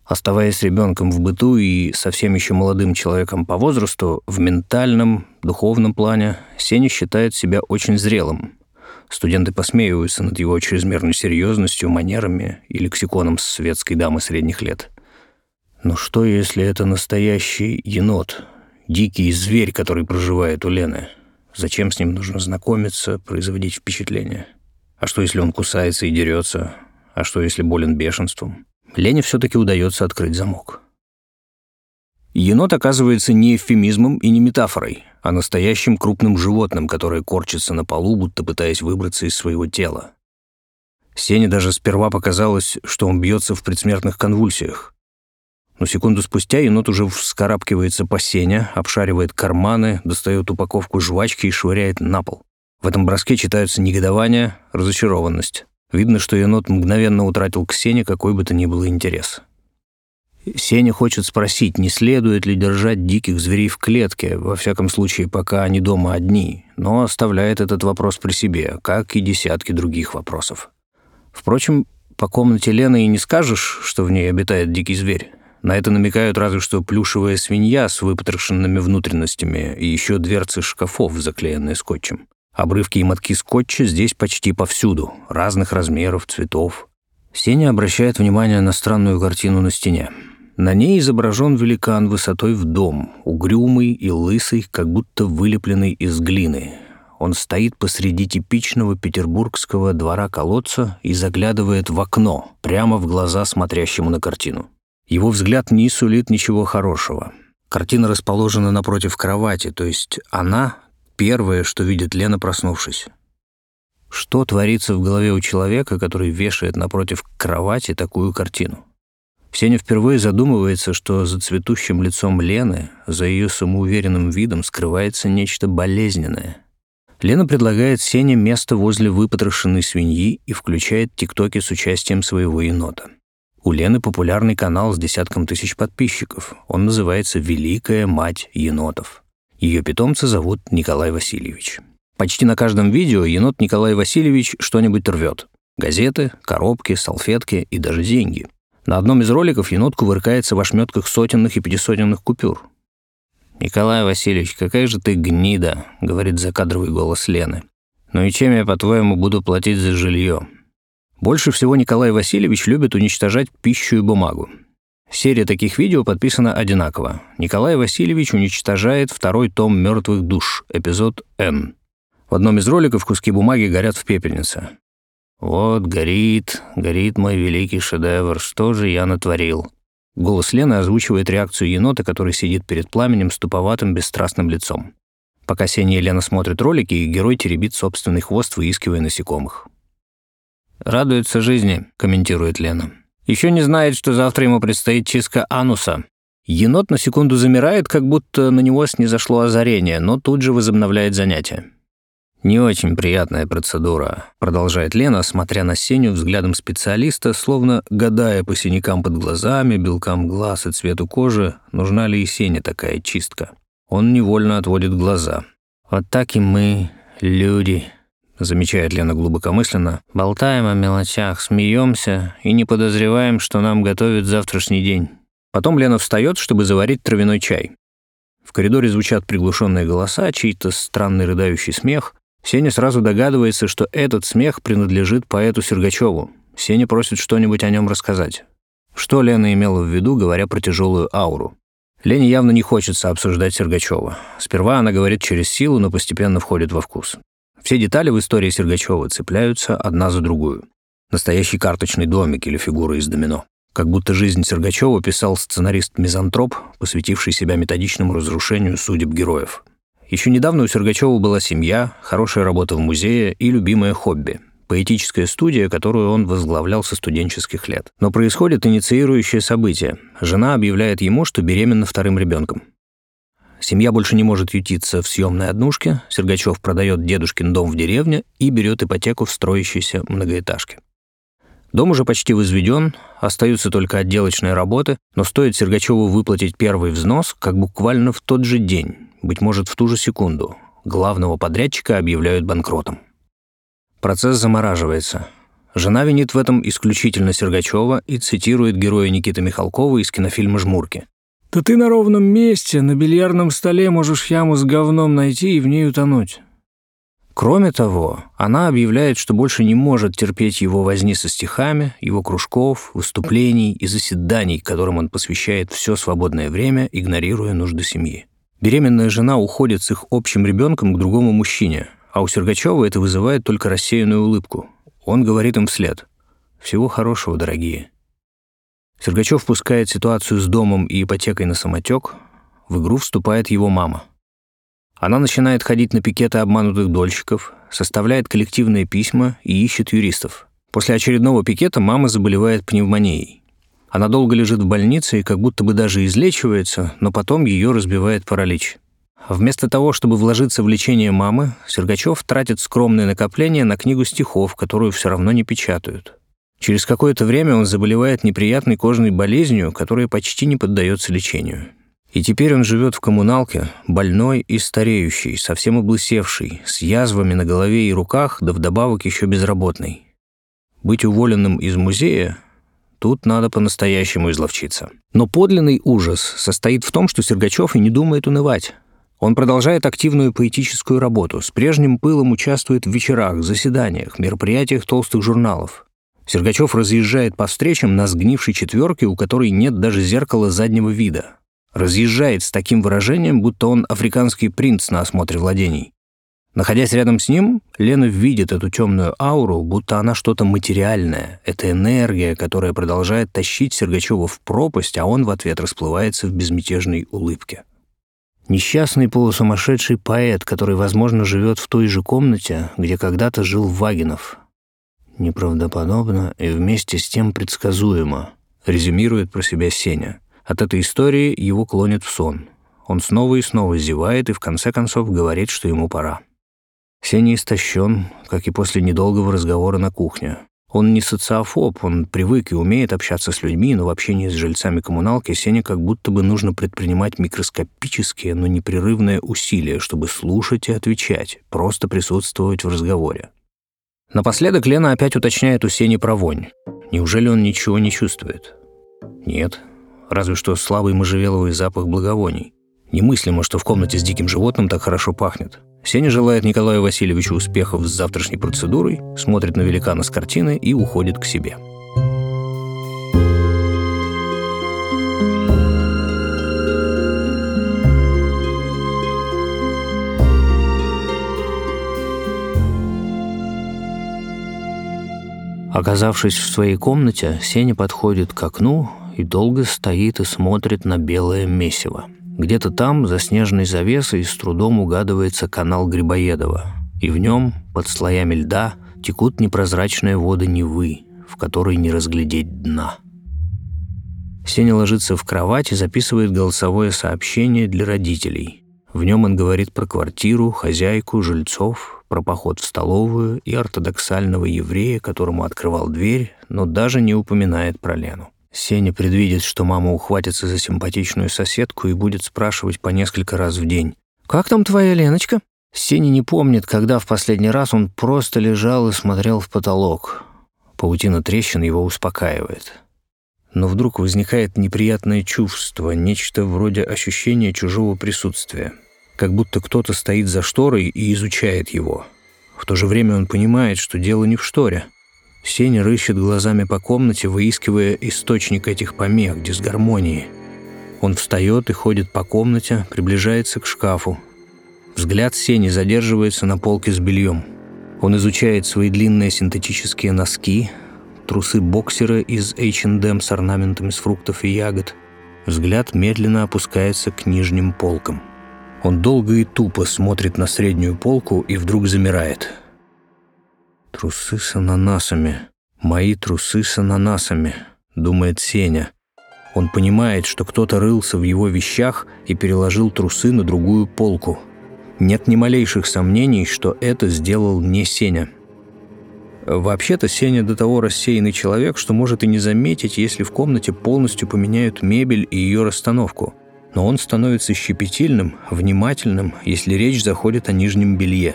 Оставаясь ребенком в быту и совсем еще молодым человеком по возрасту, в ментальном, духовном плане Сеня считает себя очень зрелым. Студенты посмеиваются над его чрезмерной серьезностью, манерами и лексиконом светской дамы средних лет – но что, если это настоящий енот, дикий зверь, который проживает у Лены? Зачем с ним нужно знакомиться, производить впечатление? А что, если он кусается и дерется? А что, если болен бешенством? Лене все-таки удается открыть замок. Енот оказывается не эвфемизмом и не метафорой, а настоящим крупным животным, которое корчится на полу, будто пытаясь выбраться из своего тела. Сене даже сперва показалось, что он бьется в предсмертных конвульсиях. Но секунду спустя енот уже вскарабкивается по сене, обшаривает карманы, достает упаковку жвачки и швыряет на пол. В этом броске читаются негодование, разочарованность. Видно, что енот мгновенно утратил к Сене какой бы то ни было интерес. Сеня хочет спросить, не следует ли держать диких зверей в клетке, во всяком случае, пока они дома одни, но оставляет этот вопрос при себе, как и десятки других вопросов. Впрочем, по комнате Лены и не скажешь, что в ней обитает дикий зверь. На это намекают разве что плюшевая свинья с выпотрошенными внутренностями и еще дверцы шкафов, заклеенные скотчем. Обрывки и мотки скотча здесь почти повсюду, разных размеров, цветов. Сеня обращает внимание на странную картину на стене. На ней изображен великан высотой в дом, угрюмый и лысый, как будто вылепленный из глины. Он стоит посреди типичного петербургского двора-колодца и заглядывает в окно, прямо в глаза смотрящему на картину. Его взгляд не сулит ничего хорошего. Картина расположена напротив кровати, то есть она — первое, что видит Лена, проснувшись. Что творится в голове у человека, который вешает напротив кровати такую картину? Сеня впервые задумывается, что за цветущим лицом Лены, за ее самоуверенным видом скрывается нечто болезненное. Лена предлагает Сене место возле выпотрошенной свиньи и включает тиктоки с участием своего енота. У Лены популярный канал с десятком тысяч подписчиков. Он называется «Великая мать енотов». Ее питомца зовут Николай Васильевич. Почти на каждом видео енот Николай Васильевич что-нибудь рвет. Газеты, коробки, салфетки и даже деньги. На одном из роликов енот кувыркается в ошметках сотенных и пятисотенных купюр. «Николай Васильевич, какая же ты гнида», — говорит закадровый голос Лены. «Ну и чем я, по-твоему, буду платить за жилье? Больше всего Николай Васильевич любит уничтожать пищу и бумагу. Серия таких видео подписана одинаково. Николай Васильевич уничтожает второй том «Мертвых душ», эпизод «Н». В одном из роликов куски бумаги горят в пепельнице. «Вот, горит, горит мой великий шедевр, что же я натворил?» Голос Лены озвучивает реакцию енота, который сидит перед пламенем с туповатым бесстрастным лицом. Пока Сеня и Лена смотрят ролики, герой теребит собственный хвост, выискивая насекомых. «Радуется жизни», — комментирует Лена. «Еще не знает, что завтра ему предстоит чистка ануса». Енот на секунду замирает, как будто на него снизошло озарение, но тут же возобновляет занятие. «Не очень приятная процедура», — продолжает Лена, смотря на Сеню взглядом специалиста, словно гадая по синякам под глазами, белкам глаз и цвету кожи, нужна ли и Сене такая чистка. Он невольно отводит глаза. «Вот так и мы, люди», замечает Лена глубокомысленно. Болтаем о мелочах, смеемся и не подозреваем, что нам готовит завтрашний день. Потом Лена встает, чтобы заварить травяной чай. В коридоре звучат приглушенные голоса, чей-то странный рыдающий смех. Сеня сразу догадывается, что этот смех принадлежит поэту Сергачеву. Сеня просит что-нибудь о нем рассказать. Что Лена имела в виду, говоря про тяжелую ауру? Лене явно не хочется обсуждать Сергачева. Сперва она говорит через силу, но постепенно входит во вкус. Все детали в истории Сергачева цепляются одна за другую. Настоящий карточный домик или фигура из домино. Как будто жизнь Сергачева писал сценарист-мизантроп, посвятивший себя методичному разрушению судеб героев. Еще недавно у Сергачева была семья, хорошая работа в музее и любимое хобби – поэтическая студия, которую он возглавлял со студенческих лет. Но происходит инициирующее событие. Жена объявляет ему, что беременна вторым ребенком. Семья больше не может ютиться в съемной однушке, Сергачев продает дедушкин дом в деревне и берет ипотеку в строящейся многоэтажке. Дом уже почти возведен, остаются только отделочные работы, но стоит Сергачеву выплатить первый взнос, как буквально в тот же день, быть может, в ту же секунду, главного подрядчика объявляют банкротом. Процесс замораживается. Жена винит в этом исключительно Сергачева и цитирует героя Никиты Михалкова из кинофильма «Жмурки». Да ты на ровном месте, на бильярдном столе можешь яму с говном найти и в ней утонуть. Кроме того, она объявляет, что больше не может терпеть его возни со стихами, его кружков, выступлений и заседаний, которым он посвящает все свободное время, игнорируя нужды семьи. Беременная жена уходит с их общим ребенком к другому мужчине, а у Сергачева это вызывает только рассеянную улыбку. Он говорит им вслед «Всего хорошего, дорогие». Сергачев пускает ситуацию с домом и ипотекой на самотек. В игру вступает его мама. Она начинает ходить на пикеты обманутых дольщиков, составляет коллективные письма и ищет юристов. После очередного пикета мама заболевает пневмонией. Она долго лежит в больнице и как будто бы даже излечивается, но потом ее разбивает паралич. Вместо того, чтобы вложиться в лечение мамы, Сергачев тратит скромные накопления на книгу стихов, которую все равно не печатают. Через какое-то время он заболевает неприятной кожной болезнью, которая почти не поддается лечению. И теперь он живет в коммуналке, больной и стареющий, совсем облысевший, с язвами на голове и руках, да вдобавок еще безработный. Быть уволенным из музея Тут надо по-настоящему изловчиться. Но подлинный ужас состоит в том, что Сергачев и не думает унывать. Он продолжает активную поэтическую работу, с прежним пылом участвует в вечерах, заседаниях, мероприятиях толстых журналов. Сергачев разъезжает по встречам на сгнившей четверке, у которой нет даже зеркала заднего вида. Разъезжает с таким выражением, будто он африканский принц на осмотре владений. Находясь рядом с ним, Лена видит эту темную ауру, будто она что-то материальное. Это энергия, которая продолжает тащить Сергачева в пропасть, а он в ответ расплывается в безмятежной улыбке. Несчастный полусумасшедший поэт, который, возможно, живет в той же комнате, где когда-то жил Вагинов, Неправдоподобно и вместе с тем предсказуемо, резюмирует про себя Сеня. От этой истории его клонит в сон. Он снова и снова зевает и в конце концов говорит, что ему пора. Сеня истощен, как и после недолгого разговора на кухне. Он не социофоб, он привык и умеет общаться с людьми, но в общении с жильцами коммуналки Сене как будто бы нужно предпринимать микроскопические, но непрерывные усилия, чтобы слушать и отвечать, просто присутствовать в разговоре. Напоследок Лена опять уточняет у Сени про вонь. Неужели он ничего не чувствует? Нет, разве что слабый можжевеловый запах благовоний. Немыслимо, что в комнате с диким животным так хорошо пахнет. Сеня желает Николаю Васильевичу успехов с завтрашней процедурой, смотрит на великана с картины и уходит к себе. Оказавшись в своей комнате, Сеня подходит к окну и долго стоит и смотрит на белое месиво. Где-то там, за снежной завесой, с трудом угадывается канал Грибоедова, и в нем, под слоями льда, текут непрозрачные воды Невы, в которой не разглядеть дна. Сеня ложится в кровать и записывает голосовое сообщение для родителей. В нем он говорит про квартиру, хозяйку, жильцов, про поход в столовую и ортодоксального еврея, которому открывал дверь, но даже не упоминает про Лену. Сеня предвидит, что мама ухватится за симпатичную соседку и будет спрашивать по несколько раз в день. «Как там твоя Леночка?» Сеня не помнит, когда в последний раз он просто лежал и смотрел в потолок. Паутина трещин его успокаивает. Но вдруг возникает неприятное чувство, нечто вроде ощущения чужого присутствия. Как будто кто-то стоит за шторой и изучает его. В то же время он понимает, что дело не в шторе. Сеня рыщет глазами по комнате, выискивая источник этих помех, дисгармонии. Он встает и ходит по комнате, приближается к шкафу. Взгляд Сени задерживается на полке с бельем. Он изучает свои длинные синтетические носки, трусы-боксера из H&M с орнаментами из фруктов и ягод. Взгляд медленно опускается к нижним полкам. Он долго и тупо смотрит на среднюю полку и вдруг замирает – «Трусы с ананасами. Мои трусы с ананасами», — думает Сеня. Он понимает, что кто-то рылся в его вещах и переложил трусы на другую полку. Нет ни малейших сомнений, что это сделал не Сеня. Вообще-то Сеня до того рассеянный человек, что может и не заметить, если в комнате полностью поменяют мебель и ее расстановку. Но он становится щепетильным, внимательным, если речь заходит о нижнем белье.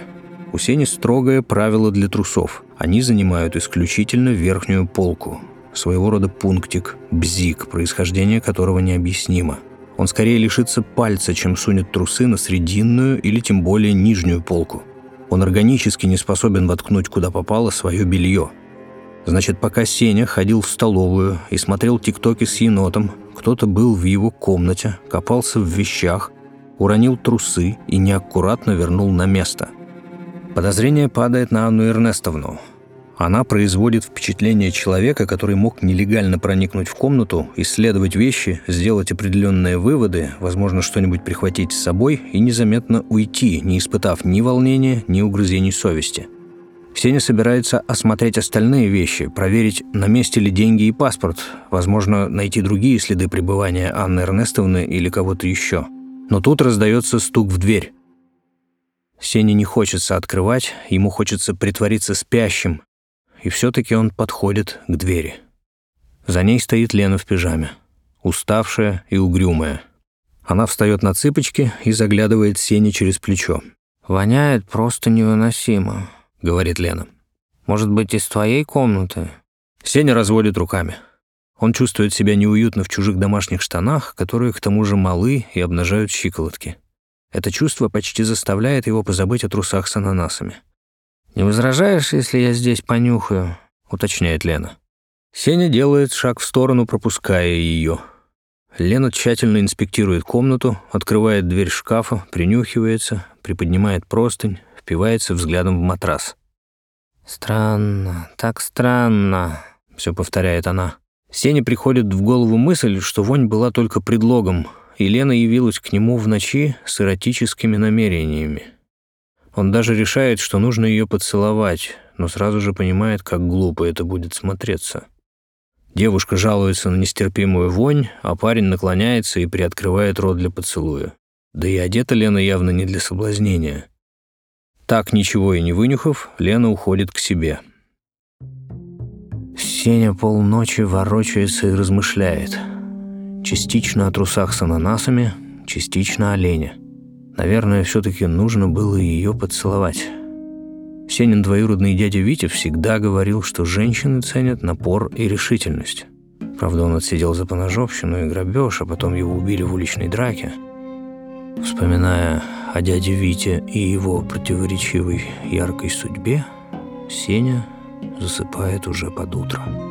У Сени строгое правило для трусов. Они занимают исключительно верхнюю полку. Своего рода пунктик, бзик, происхождение которого необъяснимо. Он скорее лишится пальца, чем сунет трусы на срединную или тем более нижнюю полку. Он органически не способен воткнуть куда попало свое белье. Значит, пока Сеня ходил в столовую и смотрел тиктоки с енотом, кто-то был в его комнате, копался в вещах, уронил трусы и неаккуратно вернул на место – Подозрение падает на Анну Эрнестовну. Она производит впечатление человека, который мог нелегально проникнуть в комнату, исследовать вещи, сделать определенные выводы, возможно, что-нибудь прихватить с собой и незаметно уйти, не испытав ни волнения, ни угрызений совести. Сеня собирается осмотреть остальные вещи, проверить, на месте ли деньги и паспорт, возможно, найти другие следы пребывания Анны Эрнестовны или кого-то еще. Но тут раздается стук в дверь. Сене не хочется открывать, ему хочется притвориться спящим, и все-таки он подходит к двери. За ней стоит Лена в пижаме, уставшая и угрюмая. Она встает на цыпочки и заглядывает Сене через плечо. «Воняет просто невыносимо», — говорит Лена. «Может быть, из твоей комнаты?» Сеня разводит руками. Он чувствует себя неуютно в чужих домашних штанах, которые к тому же малы и обнажают щиколотки. Это чувство почти заставляет его позабыть о трусах с ананасами. «Не возражаешь, если я здесь понюхаю?» — уточняет Лена. Сеня делает шаг в сторону, пропуская ее. Лена тщательно инспектирует комнату, открывает дверь шкафа, принюхивается, приподнимает простынь, впивается взглядом в матрас. «Странно, так странно», — все повторяет она. Сене приходит в голову мысль, что вонь была только предлогом, Елена явилась к нему в ночи с эротическими намерениями. Он даже решает, что нужно ее поцеловать, но сразу же понимает, как глупо это будет смотреться. Девушка жалуется на нестерпимую вонь, а парень наклоняется и приоткрывает рот для поцелуя. Да и одета Лена явно не для соблазнения. Так, ничего и не вынюхав, Лена уходит к себе. Сеня полночи ворочается и размышляет — Частично о трусах с ананасами, частично о Лене. Наверное, все-таки нужно было ее поцеловать. Сенин двоюродный дядя Витя всегда говорил, что женщины ценят напор и решительность. Правда, он отсидел за поножовщину и грабеж, а потом его убили в уличной драке. Вспоминая о дяде Вите и его противоречивой яркой судьбе, Сеня засыпает уже под утро.